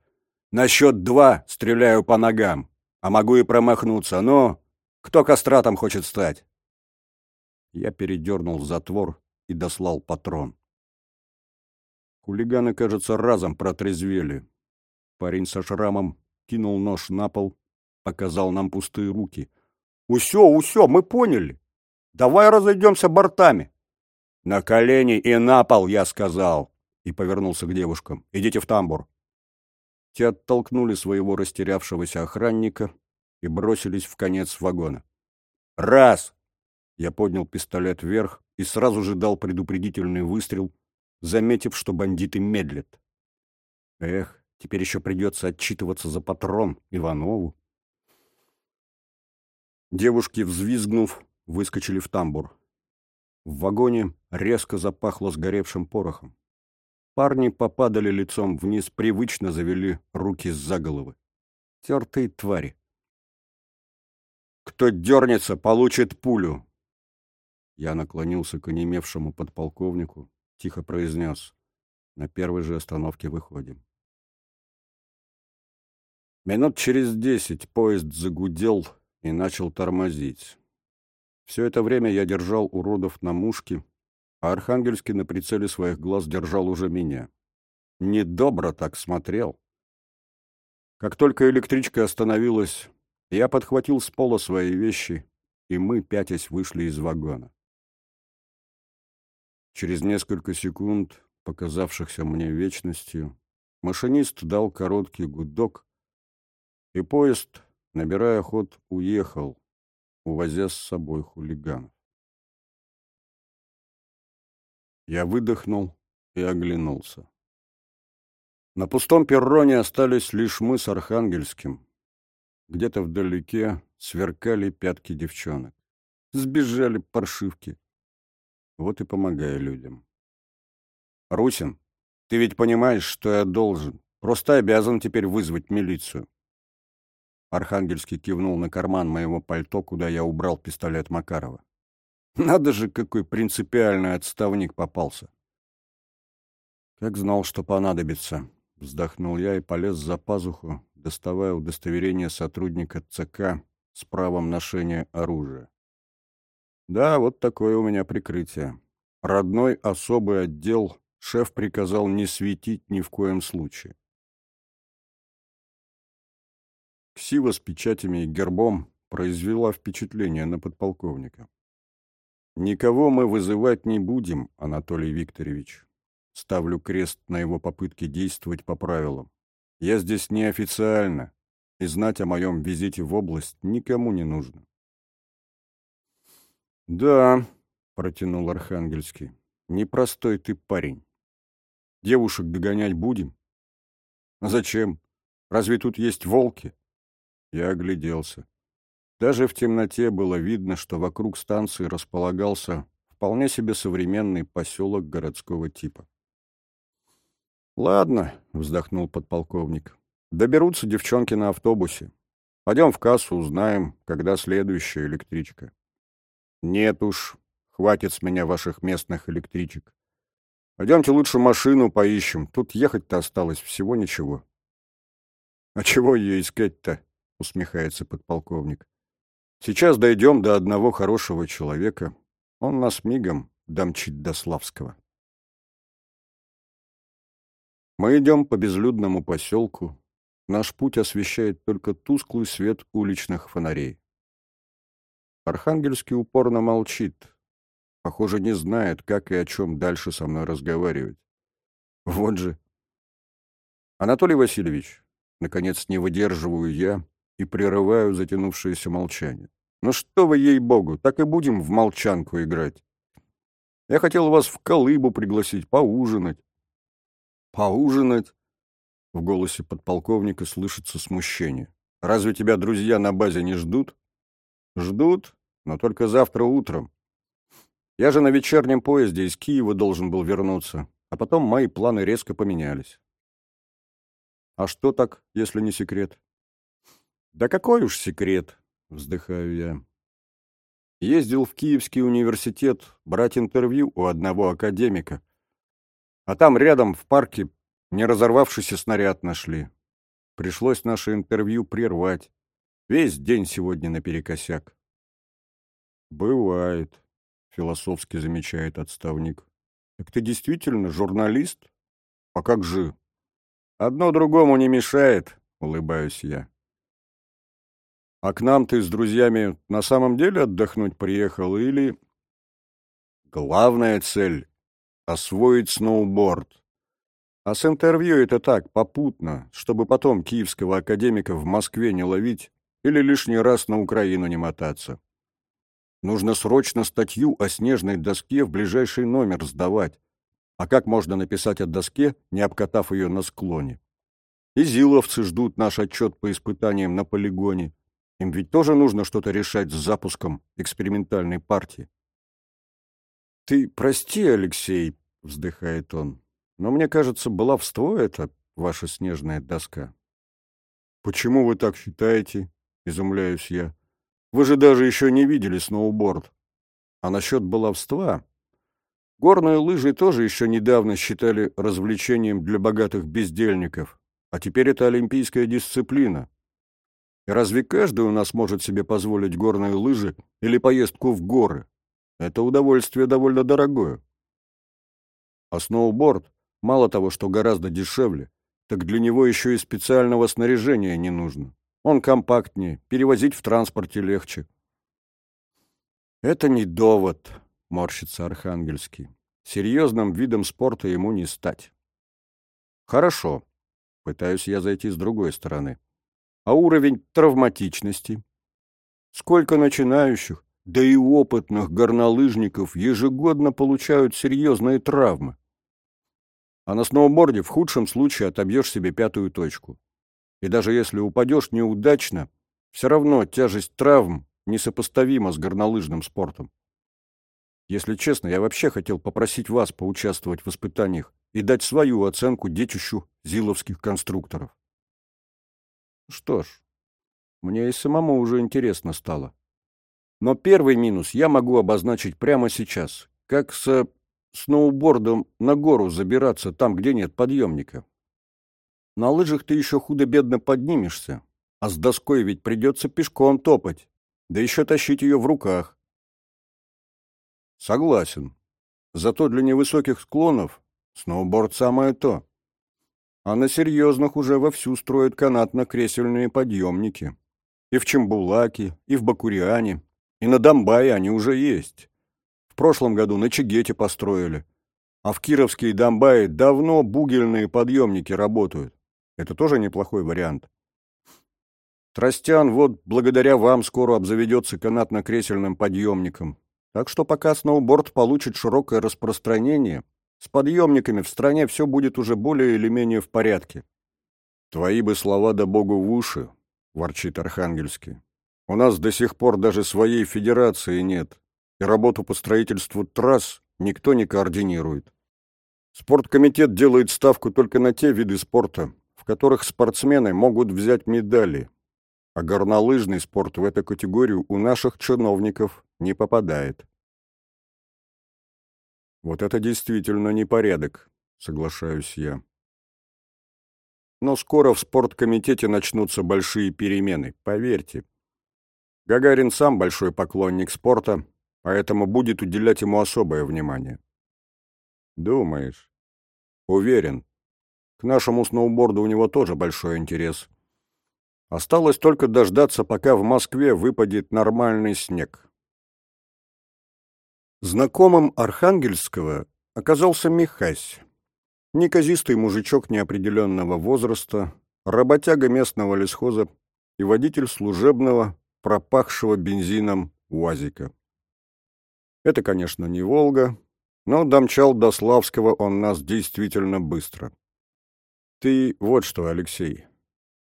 «На счет два стреляю по ногам, а могу и промахнуться. Но кто кастратом хочет стать?» Я передернул затвор и дослал патрон. Хулиганы, кажется, разом протрезвели. Парень со шрамом кинул нож на пол, показал нам пустые руки. «Усё, усё, мы поняли. Давай разойдемся бортами». «На колени и на пол, я сказал!» И повернулся к девушкам. «Идите в тамбур!» Те оттолкнули своего растерявшегося охранника и бросились в конец вагона. «Раз!» Я поднял пистолет вверх и сразу же дал предупредительный выстрел, заметив, что бандиты медлят. Эх, теперь еще придется отчитываться за патрон Иванову. Девушки, взвизгнув, выскочили в тамбур. В вагоне резко запахло сгоревшим порохом. Парни попадали лицом вниз, привычно завели руки за головы. Тертые твари. «Кто дернется, получит пулю!» Я наклонился к онемевшему подполковнику, тихо произнес. «На первой же остановке выходим». Минут через десять поезд загудел и начал тормозить. Все это время я держал уродов на мушке, а Архангельский на прицеле своих глаз держал уже меня. Недобро так смотрел. Как только электричка остановилась, я подхватил с пола свои вещи, и мы, пятясь, вышли из вагона. Через несколько секунд, показавшихся мне вечностью, машинист дал короткий гудок, и поезд, набирая ход, уехал, увозя с собой хулиганов. Я выдохнул и оглянулся. На пустом перроне остались лишь мы с Архангельским. Где-то вдалеке сверкали пятки девчонок. Сбежали паршивки. Вот и помогаю людям. «Русин, ты ведь понимаешь, что я должен. Просто обязан теперь вызвать милицию. Архангельский кивнул на карман моего пальто, куда я убрал пистолет Макарова. Надо же, какой принципиальный отставник попался. Как знал, что понадобится. Вздохнул я и полез за пазуху, доставая удостоверение сотрудника ЦК с правом ношения оружия. Да, вот такое у меня прикрытие. Родной особый отдел шеф приказал не светить ни в коем случае. Ксива с печатями и гербом произвела впечатление на подполковника. «Никого мы вызывать не будем, Анатолий Викторович. Ставлю крест на его попытке действовать по правилам. Я здесь неофициально, и знать о моем визите в область никому не нужно. Да, протянул Архангельский. Непростой ты парень. Девушек догонять будем? А зачем? Разве тут есть волки? Я огляделся. Даже в темноте было видно, что вокруг станции располагался вполне себе современный поселок городского типа. «Ладно», — вздохнул подполковник, — «доберутся девчонки на автобусе. Пойдем в кассу, узнаем, когда следующая электричка». «Нет уж, хватит с меня ваших местных электричек. Пойдемте лучше машину поищем, тут ехать-то осталось всего ничего». «А чего ее искать-то?» — усмехается подполковник. «Сейчас дойдем до одного хорошего человека. Он нас мигом домчит до Славского». Мы идем по безлюдному поселку. Наш путь освещает только тусклый свет уличных фонарей. Архангельский упорно молчит. Похоже, не знает, как и о чем дальше со мной разговаривать. Вот же. Анатолий Васильевич, наконец не выдерживаю я и прерываю затянувшееся молчание. Ну что вы, ей-богу, так и будем в молчанку играть. Я хотел вас в колыбу пригласить, поужинать. Поужинать? В голосе подполковника слышится смущение. Разве тебя друзья на базе не ждут? Ждут, но только завтра утром. Я же на вечернем поезде из Киева должен был вернуться, а потом мои планы резко поменялись. А что так, если не секрет? Да какой уж секрет, вздыхаю я. Ездил в Киевский университет брать интервью у одного академика. А там рядом, в парке, не разорвавшийся снаряд нашли. Пришлось наше интервью прервать. Весь день сегодня наперекосяк. «Бывает», — философски замечает отставник. «Так ты действительно журналист? А как же?» «Одно другому не мешает», — улыбаюсь я. «А к нам ты с друзьями на самом деле отдохнуть приехал или...» «Главная цель — освоить сноуборд. А с интервью это так, попутно, чтобы потом киевского академика в Москве не ловить или лишний раз на Украину не мотаться. Нужно срочно статью о снежной доске в ближайший номер сдавать. А как можно написать о доске, не обкатав ее на склоне? И зиловцы ждут наш отчет по испытаниям на полигоне. Им ведь тоже нужно что-то решать с запуском экспериментальной партии. «Ты прости, Алексей», — вздыхает он, но мне кажется, баловство это ваша снежная доска. Почему вы так считаете? Изумляюсь я. Вы же даже еще не видели сноуборд. А насчет баловства... Горные лыжи тоже еще недавно считали развлечением для богатых бездельников, а теперь это олимпийская дисциплина. И разве каждый у нас может себе позволить горные лыжи или поездку в горы? Это удовольствие довольно дорогое. А сноуборд Мало того, что гораздо дешевле, так для него еще и специального снаряжения не нужно. Он компактнее, перевозить в транспорте легче. Это не довод, морщится Архангельский. Серьезным видом спорта ему не стать. Хорошо. Пытаюсь я зайти с другой стороны. А уровень травматичности? Сколько начинающих, да и опытных горнолыжников ежегодно получают серьезные травмы? А на сноуборде в худшем случае отобьешь себе пятую точку. И даже если упадешь неудачно, все равно тяжесть травм несопоставима с горнолыжным спортом. Если честно, я вообще хотел попросить вас поучаствовать в испытаниях и дать свою оценку детищу зиловских конструкторов. Что ж, мне и самому уже интересно стало. Но первый минус я могу обозначить прямо сейчас, как с сноубордом на гору забираться там, где нет подъемника. На лыжах ты еще худо-бедно поднимешься, а с доской ведь придется пешком топать, да еще тащить ее в руках. Согласен. Зато для невысоких склонов сноуборд самое то. А на серьезных уже вовсю строят канатно-кресельные подъемники. И в Чембулаке, и в Бакуриане, и на Домбае они уже есть. В прошлом году на Чигете построили. А в Кировске и Донбайе давно бугельные подъемники работают. Это тоже неплохой вариант. Тростян вот благодаря вам скоро обзаведется канатно-кресельным подъемником. Так что пока сноуборд получит широкое распространение, с подъемниками в стране все будет уже более или менее в порядке. «Твои бы слова да богу в уши», — ворчит Архангельский. «У нас до сих пор даже своей федерации нет, и работу по строительству трасс никто не координирует. Спорткомитет делает ставку только на те виды спорта, в которых спортсмены могут взять медали, а горнолыжный спорт в эту категорию у наших чиновников не попадает. Вот это действительно непорядок, соглашаюсь я. Но скоро в спорткомитете начнутся большие перемены, поверьте. Гагарин сам большой поклонник спорта, поэтому будет уделять ему особое внимание. Думаешь? Уверен. К нашему сноуборду у него тоже большой интерес. Осталось только дождаться, пока в Москве выпадет нормальный снег. Знакомым Архангельского оказался Михась. Неказистый мужичок неопределенного возраста, работяга местного лесхоза и водитель служебного, пропахшего бензином УАЗика. Это, конечно, не «Волга», но домчал до Славского он нас действительно быстро. Ты вот что, Алексей.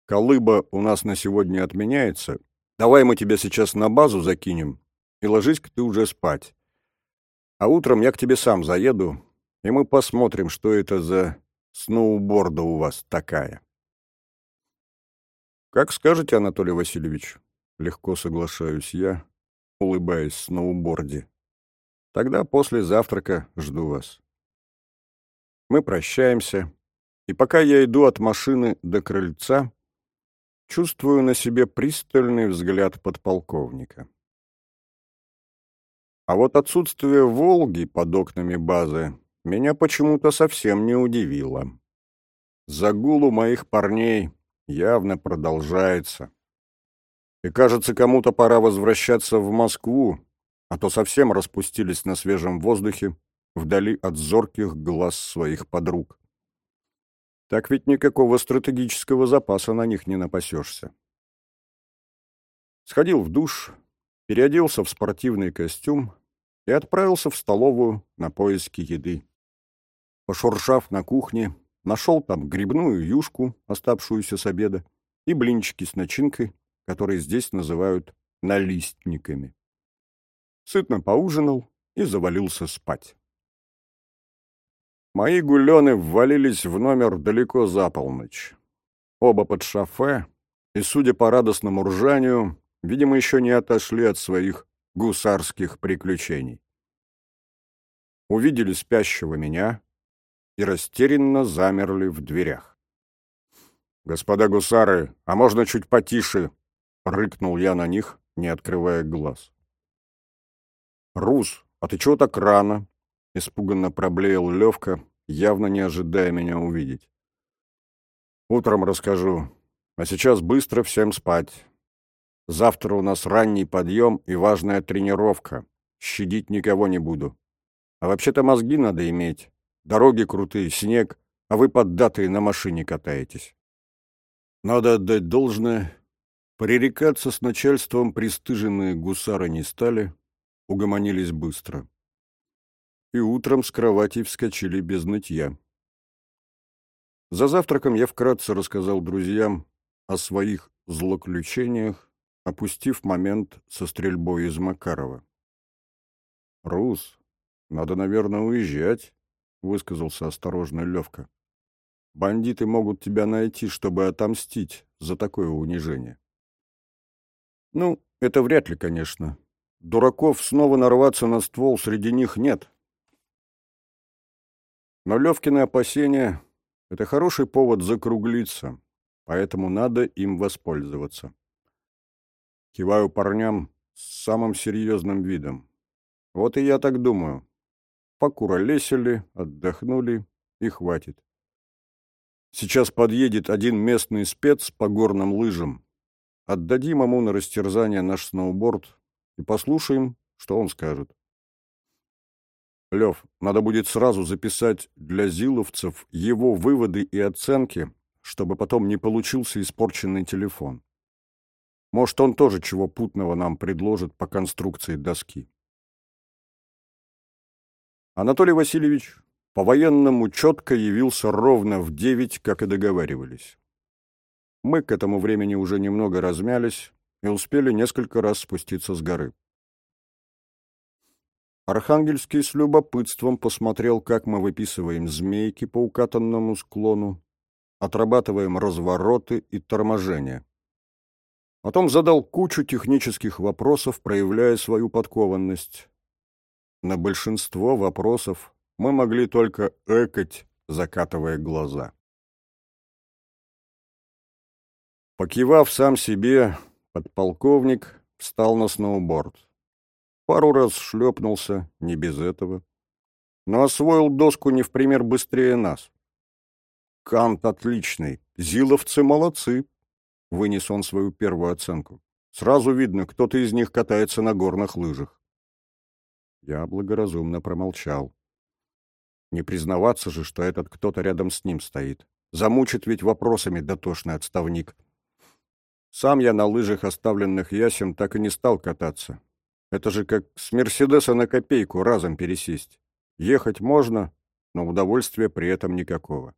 Колыба у нас на сегодня отменяется. Давай мы тебя сейчас на базу закинем, и ложись-ка ты уже спать. А утром я к тебе сам заеду, и мы посмотрим, что это за сноуборда у вас такая. Как скажете, Анатолий Васильевич, легко соглашаюсь я, улыбаясь сноуборде. Тогда после завтрака жду вас. Мы прощаемся, и пока я иду от машины до крыльца, чувствую на себе пристальный взгляд подполковника. А вот отсутствие «Волги» под окнами базы меня почему-то совсем не удивило. Загул у моих парней явно продолжается. И кажется, кому-то пора возвращаться в Москву, а то совсем распустились на свежем воздухе, вдали от зорких глаз своих подруг. Так ведь никакого стратегического запаса на них не напасешься. Сходил в душ, переоделся в спортивный костюм и отправился в столовую на поиски еды. Пошуршав на кухне, нашел там грибную юшку, оставшуюся с обеда, и блинчики с начинкой, которые здесь называют налистниками сытно поужинал и завалился спать. Мои гулены ввалились в номер далеко за полночь. Оба под шофе, и, судя по радостному ржанию, видимо, еще не отошли от своих гусарских приключений. Увидели спящего меня и растерянно замерли в дверях. «Господа гусары, а можно чуть потише?» — рыкнул я на них, не открывая глаз. «Рус, а ты чего так рано?» — испуганно проблеял Левка, явно не ожидая меня увидеть. «Утром расскажу, а сейчас быстро всем спать. Завтра у нас ранний подъем и важная тренировка. Щадить никого не буду. А вообще-то мозги надо иметь. Дороги крутые, снег, а вы поддатые на машине катаетесь. Надо отдать должное. Пререкаться с начальством пристыженные гусары не стали, угомонились быстро. И утром с кровати вскочили без нытья. За завтраком я вкратце рассказал друзьям о своих злоключениях, опустив момент со стрельбой из Макарова. «Рус, надо, наверное, уезжать», — высказался осторожно Левка. «Бандиты могут тебя найти, чтобы отомстить за такое унижение». «Ну, это вряд ли, конечно», Дураков снова нарваться на ствол среди них нет. Но Левкины опасения — это хороший повод закруглиться, поэтому надо им воспользоваться. Киваю парням с самым серьезным видом. Вот и я так думаю. Покуролесили, отдохнули и хватит. Сейчас подъедет один местный спец по горным лыжам. Отдадим ему на растерзание наш сноуборд и послушаем, что он скажет. Лев, надо будет сразу записать для зиловцев его выводы и оценки, чтобы потом не получился испорченный телефон. Может, он тоже чего путного нам предложит по конструкции доски. Анатолий Васильевич по-военному четко явился ровно в девять, как и договаривались. Мы к этому времени уже немного размялись и успели несколько раз спуститься с горы. Архангельский с любопытством посмотрел, как мы выписываем змейки по укатанному склону, отрабатываем развороты и торможения. Потом задал кучу технических вопросов, проявляя свою подкованность. На большинство вопросов мы могли только экать, закатывая глаза. Покивав сам себе, подполковник встал на сноуборд. Пару раз шлепнулся, не без этого. Но освоил доску не в пример быстрее нас. Кант отличный, зиловцы молодцы, вынес он свою первую оценку. Сразу видно, кто-то из них катается на горных лыжах. Я благоразумно промолчал. Не признаваться же, что этот кто-то рядом с ним стоит. Замучит ведь вопросами дотошный отставник. Сам я на лыжах, оставленных ясем, так и не стал кататься. Это же как с Мерседеса на копейку разом пересесть. Ехать можно, но удовольствия при этом никакого.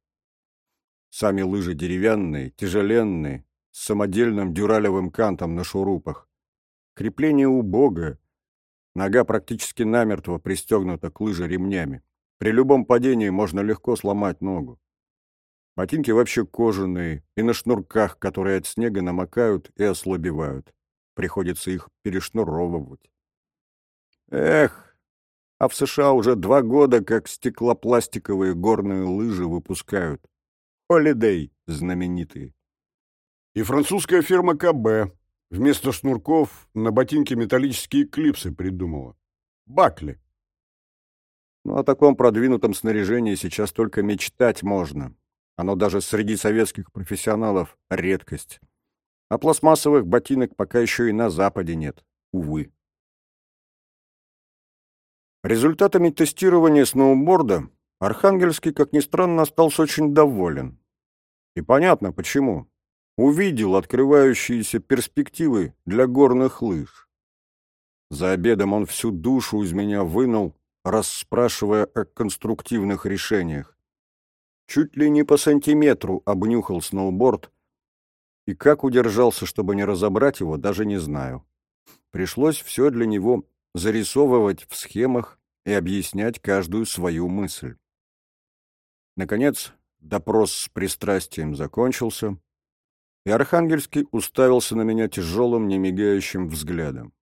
Сами лыжи деревянные, тяжеленные, с самодельным дюралевым кантом на шурупах. Крепление убогое. Нога практически намертво пристегнута к лыже ремнями. При любом падении можно легко сломать ногу. Ботинки вообще кожаные и на шнурках, которые от снега намокают и ослабевают. Приходится их перешнуровывать. Эх, а в США уже два года как стеклопластиковые горные лыжи выпускают. Холидей знаменитые. И французская фирма КБ вместо шнурков на ботинке металлические клипсы придумала. Бакли. Ну, о таком продвинутом снаряжении сейчас только мечтать можно. Оно даже среди советских профессионалов редкость. А пластмассовых ботинок пока еще и на Западе нет, увы. Результатами тестирования сноуборда Архангельский, как ни странно, остался очень доволен. И понятно, почему. Увидел открывающиеся перспективы для горных лыж. За обедом он всю душу из меня вынул, расспрашивая о конструктивных решениях. Чуть ли не по сантиметру обнюхал сноуборд, и как удержался, чтобы не разобрать его, даже не знаю. Пришлось все для него зарисовывать в схемах и объяснять каждую свою мысль. Наконец, допрос с пристрастием закончился, и Архангельский уставился на меня тяжелым, немигающим взглядом.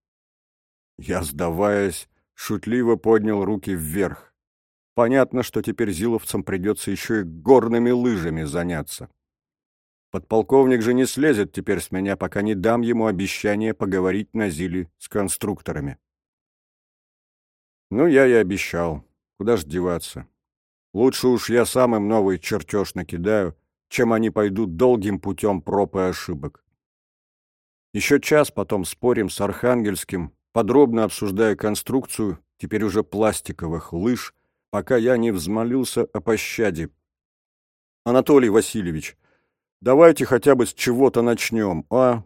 Я, сдаваясь, шутливо поднял руки вверх. Понятно, что теперь зиловцам придется еще и горными лыжами заняться. Подполковник же не слезет теперь с меня, пока не дам ему обещание поговорить на Зиле с конструкторами. Ну, я и обещал. Куда ж деваться? Лучше уж я сам им новый чертеж накидаю, чем они пойдут долгим путем проб и ошибок. Еще час потом спорим с Архангельским, подробно обсуждая конструкцию, теперь уже пластиковых лыж, пока я не взмолился о пощаде. Анатолий Васильевич, давайте хотя бы с чего-то начнем, а?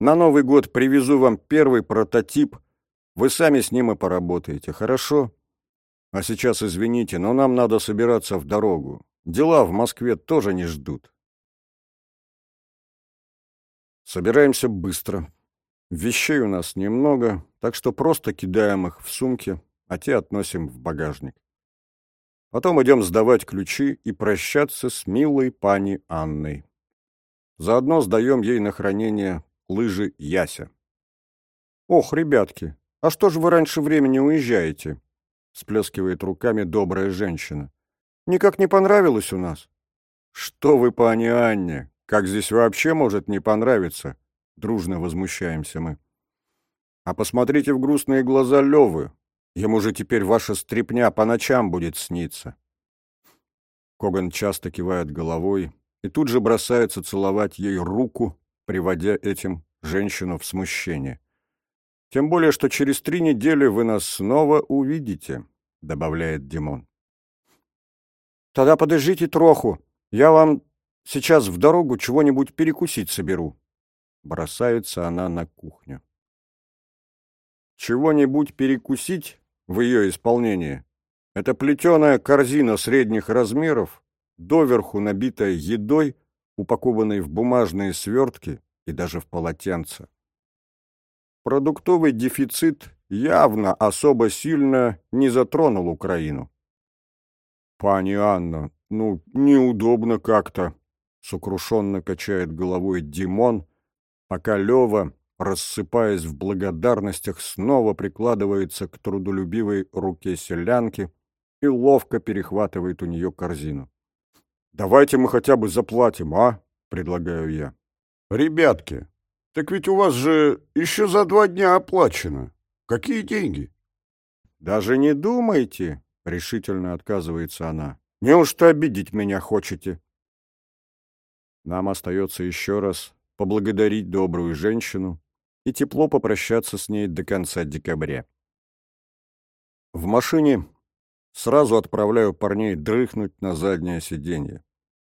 На Новый год привезу вам первый прототип — вы сами с ним и поработаете, хорошо? А сейчас извините, но нам надо собираться в дорогу. Дела в Москве тоже не ждут. Собираемся быстро. Вещей у нас немного, так что просто кидаем их в сумки, а те относим в багажник. Потом идем сдавать ключи и прощаться с милой пани Анной. Заодно сдаем ей на хранение лыжи Яся. Ох, ребятки, «А что же вы раньше времени уезжаете?» — сплескивает руками добрая женщина. «Никак не понравилось у нас». «Что вы, пани Анне, как здесь вообще может не понравиться?» — дружно возмущаемся мы. «А посмотрите в грустные глаза Левы. Ему же теперь ваша стряпня по ночам будет сниться». Коган часто кивает головой и тут же бросается целовать ей руку, приводя этим женщину в смущение. Тем более, что через три недели вы нас снова увидите», — добавляет Димон. «Тогда подождите троху. Я вам сейчас в дорогу чего-нибудь перекусить соберу». Бросается она на кухню. Чего-нибудь перекусить в ее исполнении Это плетеная корзина средних размеров, доверху набитая едой, упакованной в бумажные свертки и даже в полотенца. Продуктовый дефицит явно особо сильно не затронул Украину. «Пани Анна, ну, неудобно как-то», — сокрушенно качает головой Димон, пока Лева, рассыпаясь в благодарностях, снова прикладывается к трудолюбивой руке селянки и ловко перехватывает у нее корзину. «Давайте мы хотя бы заплатим, а?» — предлагаю я. «Ребятки, так ведь у вас же еще за два дня оплачено. Какие деньги? Даже не думайте, решительно отказывается она. Неужто обидеть меня хочете? Нам остается еще раз поблагодарить добрую женщину и тепло попрощаться с ней до конца декабря. В машине сразу отправляю парней дрыхнуть на заднее сиденье.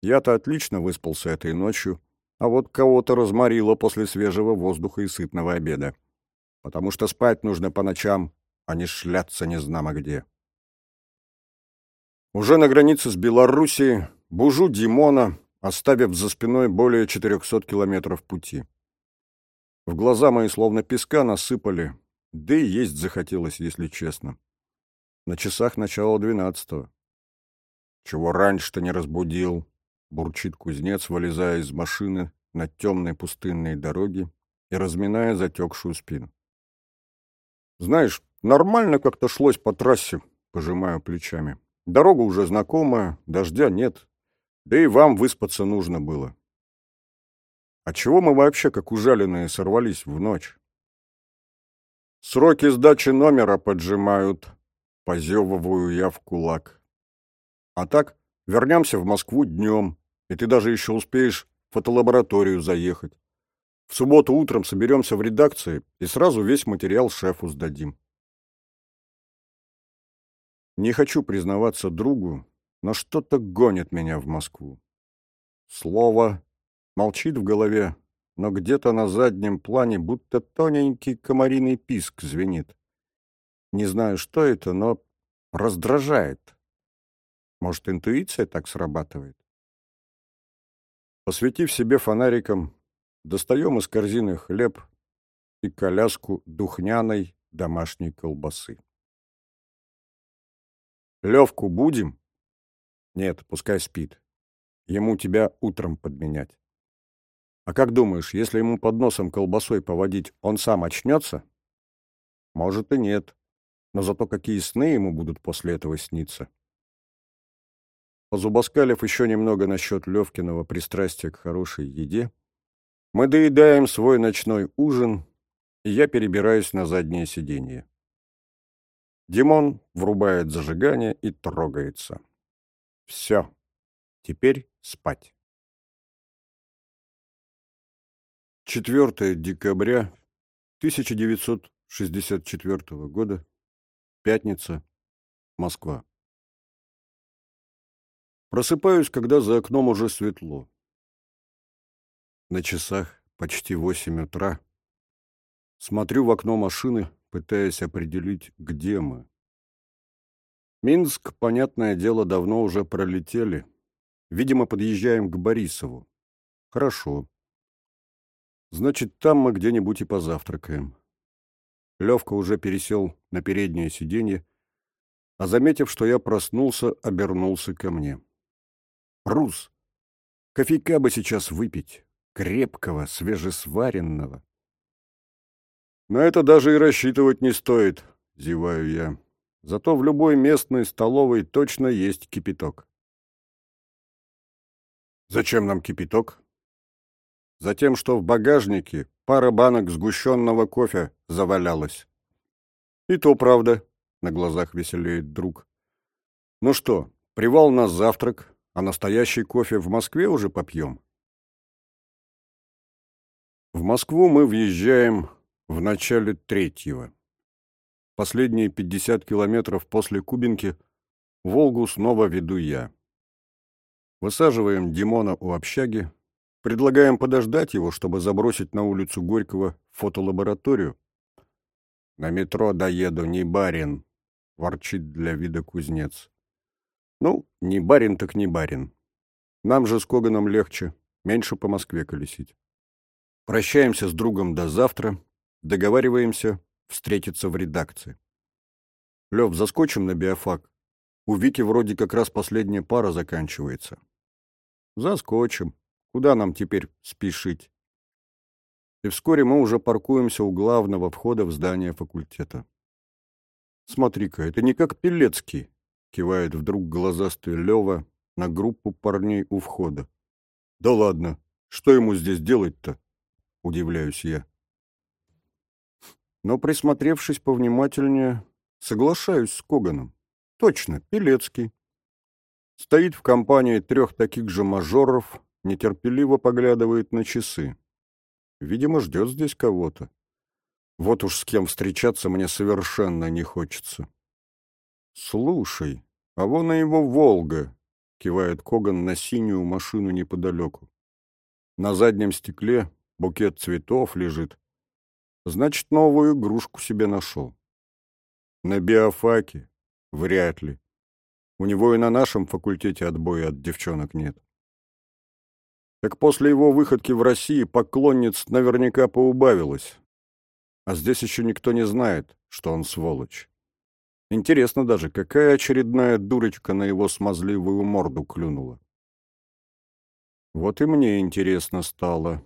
Я-то отлично выспался этой ночью, а вот кого-то разморило после свежего воздуха и сытного обеда. Потому что спать нужно по ночам, а не шляться незнамо где. Уже на границе с Белоруссией бужу Димона, оставив за спиной более 400 километров пути. В глаза мои словно песка насыпали, да и есть захотелось, если честно. На часах начало двенадцатого. Чего раньше-то не разбудил, — бурчит кузнец, вылезая из машины на темной пустынной дороге и разминая затекшую спину. «Знаешь, нормально как-то шлось по трассе», — пожимаю плечами. «Дорога уже знакомая, дождя нет, да и вам выспаться нужно было». «А чего мы вообще, как ужаленные, сорвались в ночь?» «Сроки сдачи номера поджимают», — позевываю я в кулак. «А так, Вернемся в Москву днем, и ты даже еще успеешь в фотолабораторию заехать. В субботу утром соберемся в редакции и сразу весь материал шефу сдадим. Не хочу признаваться другу, но что-то гонит меня в Москву. Слово молчит в голове, но где-то на заднем плане будто тоненький комариный писк звенит. Не знаю, что это, но раздражает. Может, интуиция так срабатывает? Посветив себе фонариком, достаем из корзины хлеб и коляску духняной домашней колбасы. Левку будем? Нет, пускай спит. Ему тебя утром подменять. А как думаешь, если ему под носом колбасой поводить, он сам очнется? Может и нет. Но зато какие сны ему будут после этого сниться. Позубоскалив еще немного насчет Левкиного пристрастия к хорошей еде, мы доедаем свой ночной ужин, и я перебираюсь на заднее сиденье. Димон врубает зажигание и трогается. Все. Теперь спать. 4 декабря 1964 года. Пятница. Москва. Просыпаюсь, когда за окном уже светло. На часах почти восемь утра. Смотрю в окно машины, пытаясь определить, где мы. Минск, понятное дело, давно уже пролетели. Видимо, подъезжаем к Борисову. Хорошо. Значит, там мы где-нибудь и позавтракаем. Левка уже пересел на переднее сиденье, а, заметив, что я проснулся, обернулся ко мне. Рус, кофейка бы сейчас выпить, крепкого, свежесваренного. На это даже и рассчитывать не стоит, зеваю я. Зато в любой местной столовой точно есть кипяток. Зачем нам кипяток? Затем, что в багажнике пара банок сгущенного кофе завалялась. И то правда, на глазах веселеет друг. Ну что, привал на завтрак, а настоящий кофе в Москве уже попьем? В Москву мы въезжаем в начале третьего. Последние 50 километров после Кубинки Волгу снова веду я. Высаживаем Димона у общаги, предлагаем подождать его, чтобы забросить на улицу Горького фотолабораторию. На метро доеду, не барин. — ворчит для вида кузнец. «Ну, не барин так не барин. Нам же с Коганом легче, меньше по Москве колесить. Прощаемся с другом до завтра, договариваемся встретиться в редакции. Лев, заскочим на биофак. У Вики вроде как раз последняя пара заканчивается. Заскочим. Куда нам теперь спешить? И вскоре мы уже паркуемся у главного входа в здание факультета. Смотри-ка, это не как Пелецкий, кивает вдруг глазастый Лева на группу парней у входа. Да ладно, что ему здесь делать-то? Удивляюсь я. Но присмотревшись повнимательнее, соглашаюсь с Коганом. Точно, Пелецкий. Стоит в компании трех таких же мажоров, нетерпеливо поглядывает на часы. Видимо, ждет здесь кого-то. Вот уж с кем встречаться мне совершенно не хочется. Слушай, а вон и его «Волга», — кивает Коган на синюю машину неподалеку. На заднем стекле букет цветов лежит. Значит, новую игрушку себе нашел. На биофаке Вряд ли. У него и на нашем факультете отбоя от девчонок нет. Так после его выходки в России поклонниц наверняка поубавилось. А здесь еще никто не знает, что он сволочь. Интересно даже, какая очередная дурочка на его смазливую морду клюнула. Вот и мне интересно стало.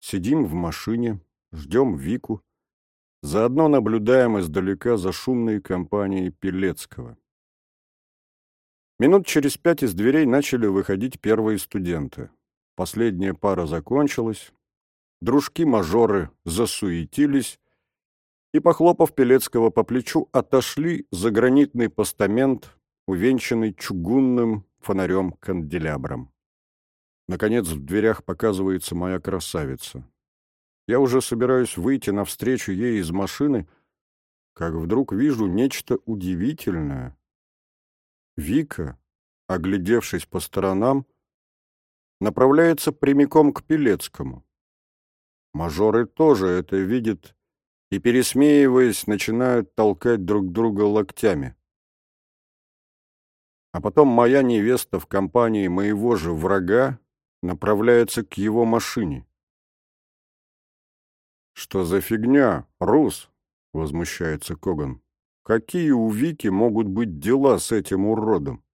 Сидим в машине, ждем Вику. Заодно наблюдаем издалека за шумной компанией Пелецкого. Минут через пять из дверей начали выходить первые студенты. Последняя пара закончилась. Дружки-мажоры засуетились и, похлопав Пелецкого по плечу, отошли за гранитный постамент, увенчанный чугунным фонарем-канделябром. Наконец в дверях показывается моя красавица. Я уже собираюсь выйти навстречу ей из машины, как вдруг вижу нечто удивительное. Вика, оглядевшись по сторонам, направляется прямиком к Пелецкому. Мажоры тоже это видят и, пересмеиваясь, начинают толкать друг друга локтями. А потом моя невеста в компании моего же врага направляется к его машине. «Что за фигня, Рус?» — возмущается Коган. «Какие у Вики могут быть дела с этим уродом?»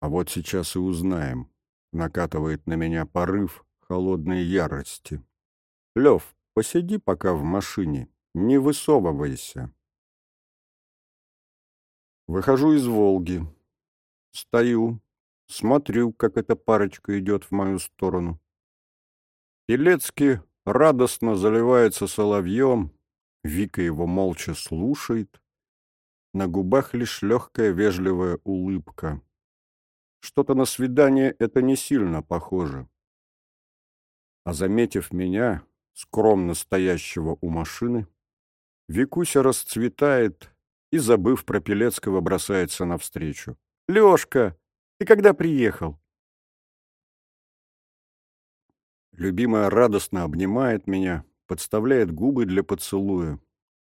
«А вот сейчас и узнаем», — накатывает на меня порыв холодной ярости. «Лев, посиди пока в машине, не высовывайся». Выхожу из «Волги». Стою, смотрю, как эта парочка идет в мою сторону. Пелецкий радостно заливается соловьем, Вика его молча слушает, на губах лишь легкая вежливая улыбка. Что-то на свидание это не сильно похоже. А заметив меня, скромно стоящего у машины, Викуся расцветает и, забыв про Пелецкого, бросается навстречу. «Лешка, ты когда приехал?» Любимая радостно обнимает меня, подставляет губы для поцелуя.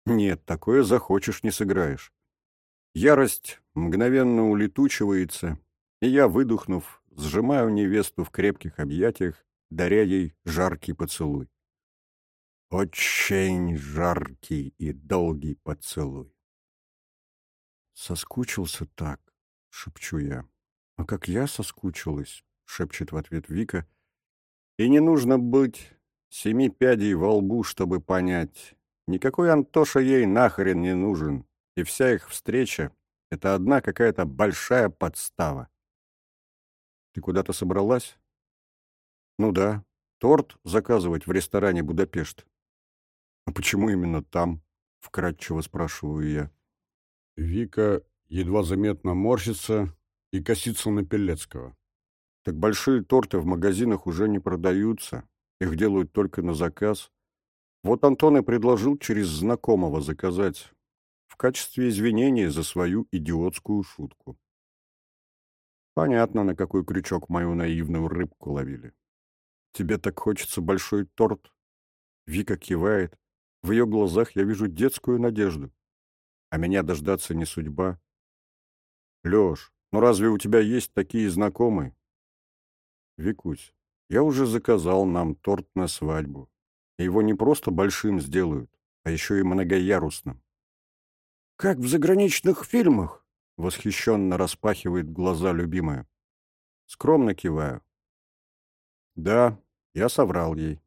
Нет, такое захочешь, не сыграешь. Ярость мгновенно улетучивается, и я, выдохнув, сжимаю невесту в крепких объятиях, даря ей жаркий поцелуй. Очень жаркий и долгий поцелуй. «Соскучился так», — шепчу я. «А как я соскучилась», — шепчет в ответ Вика, и не нужно быть семи пядей во лбу, чтобы понять. Никакой Антоша ей нахрен не нужен, и вся их встреча — это одна какая-то большая подстава. Ты куда-то собралась? Ну да, торт заказывать в ресторане «Будапешт». А почему именно там? Вкратчиво спрашиваю я. Вика едва заметно морщится и косится на Пелецкого. Так большие торты в магазинах уже не продаются. Их делают только на заказ. Вот Антон и предложил через знакомого заказать в качестве извинения за свою идиотскую шутку. Понятно, на какой крючок мою наивную рыбку ловили. Тебе так хочется большой торт? Вика кивает. В ее глазах я вижу детскую надежду. а меня дождаться не судьба. Лёш, ну разве у тебя есть такие знакомые? Викусь, я уже заказал нам торт на свадьбу. И его не просто большим сделают, а еще и многоярусным. «Как в заграничных фильмах!» — восхищенно распахивает глаза любимая. Скромно киваю. Да, я соврал ей.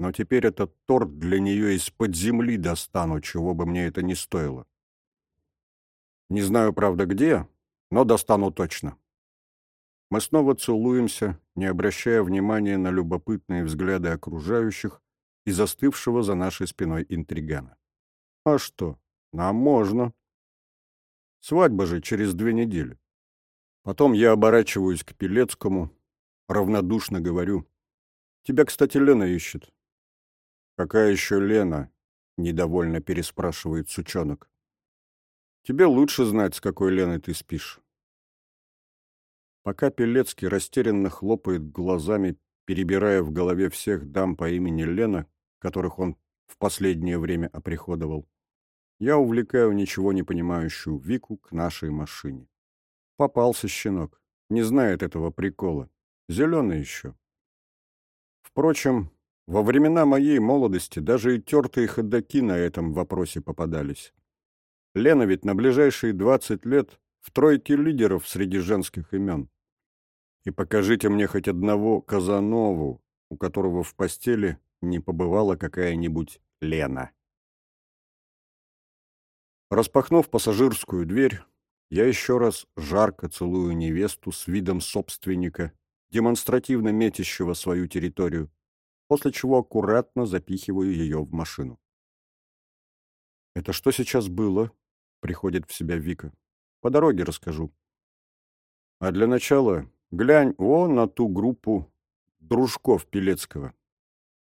Но теперь этот торт для нее из-под земли достану, чего бы мне это ни стоило. Не знаю, правда, где, но достану точно. Мы снова целуемся, не обращая внимания на любопытные взгляды окружающих и застывшего за нашей спиной интригана. А что, нам можно. Свадьба же через две недели. Потом я оборачиваюсь к Пелецкому, равнодушно говорю. Тебя, кстати, Лена ищет. Какая еще Лена? Недовольно переспрашивает сучонок. Тебе лучше знать, с какой Леной ты спишь. Пока Пелецкий растерянно хлопает глазами, перебирая в голове всех дам по имени Лена, которых он в последнее время оприходовал, я увлекаю ничего не понимающую Вику к нашей машине. Попался щенок, не знает этого прикола. Зеленый еще. Впрочем, во времена моей молодости даже и тертые ходоки на этом вопросе попадались. Лена ведь на ближайшие двадцать лет в тройке лидеров среди женских имен. И покажите мне хоть одного Казанову, у которого в постели не побывала какая-нибудь Лена. Распахнув пассажирскую дверь, я еще раз жарко целую невесту с видом собственника, демонстративно метящего свою территорию, после чего аккуратно запихиваю ее в машину. «Это что сейчас было?» — приходит в себя Вика. «По дороге расскажу». А для начала глянь вон на ту группу дружков Пелецкого.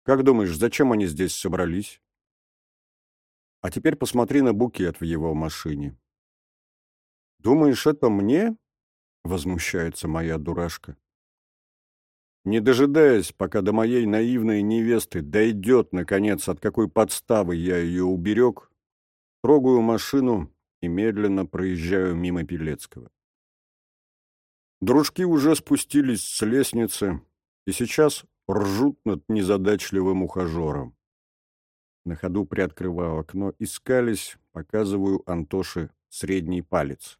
Как думаешь, зачем они здесь собрались? А теперь посмотри на букет в его машине. Думаешь, это мне? Возмущается моя дурашка. Не дожидаясь, пока до моей наивной невесты дойдет, наконец, от какой подставы я ее уберег, трогаю машину и медленно проезжаю мимо Пелецкого. Дружки уже спустились с лестницы и сейчас ржут над незадачливым ухажером. На ходу приоткрываю окно, искались, показываю Антоше средний палец.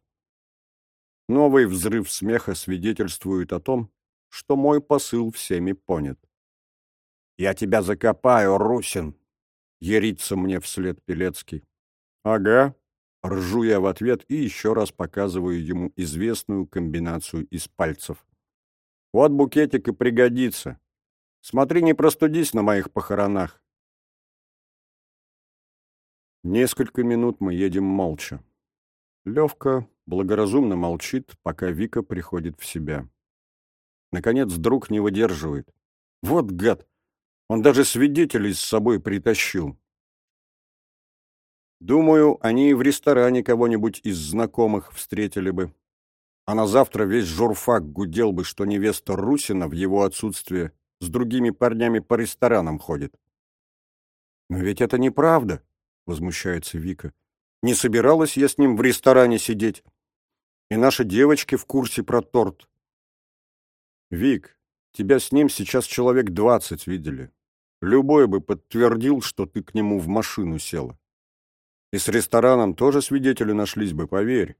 Новый взрыв смеха свидетельствует о том, что мой посыл всеми понят. «Я тебя закопаю, Русин!» — ерится мне вслед Пелецкий. «Ага», — ржу я в ответ и еще раз показываю ему известную комбинацию из пальцев. «Вот букетик и пригодится. Смотри, не простудись на моих похоронах». Несколько минут мы едем молча. Левка благоразумно молчит, пока Вика приходит в себя. Наконец друг не выдерживает. Вот гад! Он даже свидетелей с собой притащил. Думаю, они и в ресторане кого-нибудь из знакомых встретили бы. А на завтра весь журфак гудел бы, что невеста Русина в его отсутствие с другими парнями по ресторанам ходит. «Но ведь это неправда», — возмущается Вика. «Не собиралась я с ним в ресторане сидеть. И наши девочки в курсе про торт. Вик, тебя с ним сейчас человек двадцать видели. Любой бы подтвердил, что ты к нему в машину села. И с рестораном тоже свидетели нашлись бы, поверь.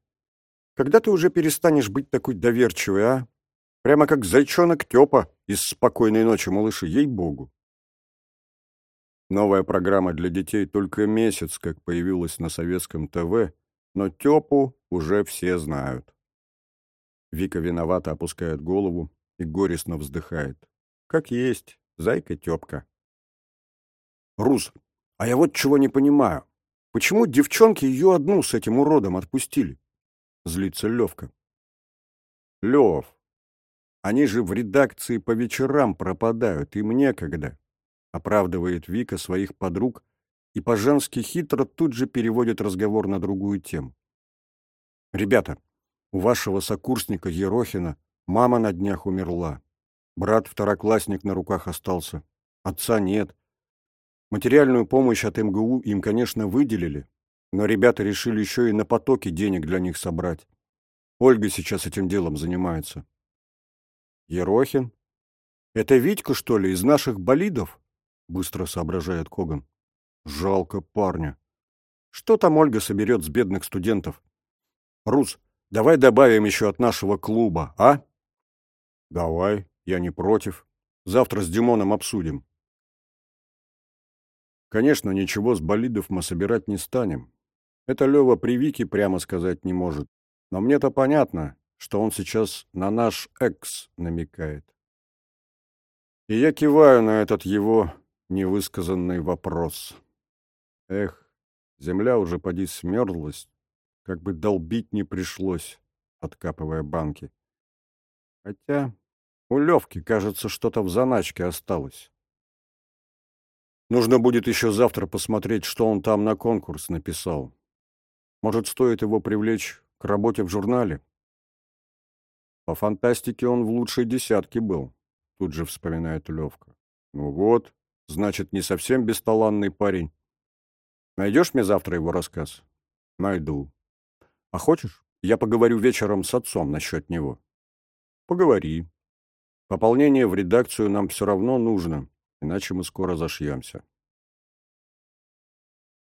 Когда ты уже перестанешь быть такой доверчивой, а? Прямо как зайчонок Тёпа из «Спокойной ночи, малыши», ей-богу. Новая программа для детей только месяц, как появилась на советском ТВ, но Тёпу уже все знают. Вика виновато опускает голову, и горестно вздыхает. Как есть, зайка-тёпка. Рус, а я вот чего не понимаю. Почему девчонки ее одну с этим уродом отпустили? Злится Левка. Лев, они же в редакции по вечерам пропадают, им некогда. Оправдывает Вика своих подруг и по-женски хитро тут же переводит разговор на другую тему. Ребята, у вашего сокурсника Ерохина Мама на днях умерла. Брат-второклассник на руках остался. Отца нет. Материальную помощь от МГУ им, конечно, выделили, Но ребята решили еще и на потоке денег для них собрать. Ольга сейчас этим делом занимается. Ерохин? Это Витька, что ли, из наших болидов? Быстро соображает Коган. Жалко парня. Что там Ольга соберет с бедных студентов? Рус, давай добавим еще от нашего клуба, а? Давай, я не против. Завтра с Димоном обсудим. Конечно, ничего с болидов мы собирать не станем. Это Лева при Вике прямо сказать не может. Но мне-то понятно, что он сейчас на наш экс намекает. И я киваю на этот его невысказанный вопрос. Эх, земля уже поди смерзлась, как бы долбить не пришлось, откапывая банки. Хотя у Левки, кажется, что-то в заначке осталось. Нужно будет еще завтра посмотреть, что он там на конкурс написал. Может, стоит его привлечь к работе в журнале? По фантастике он в лучшей десятке был, тут же вспоминает Левка. Ну вот, значит, не совсем бесталанный парень. Найдешь мне завтра его рассказ? Найду. А хочешь, я поговорю вечером с отцом насчет него? Поговори. Пополнение в редакцию нам все равно нужно, иначе мы скоро зашьемся.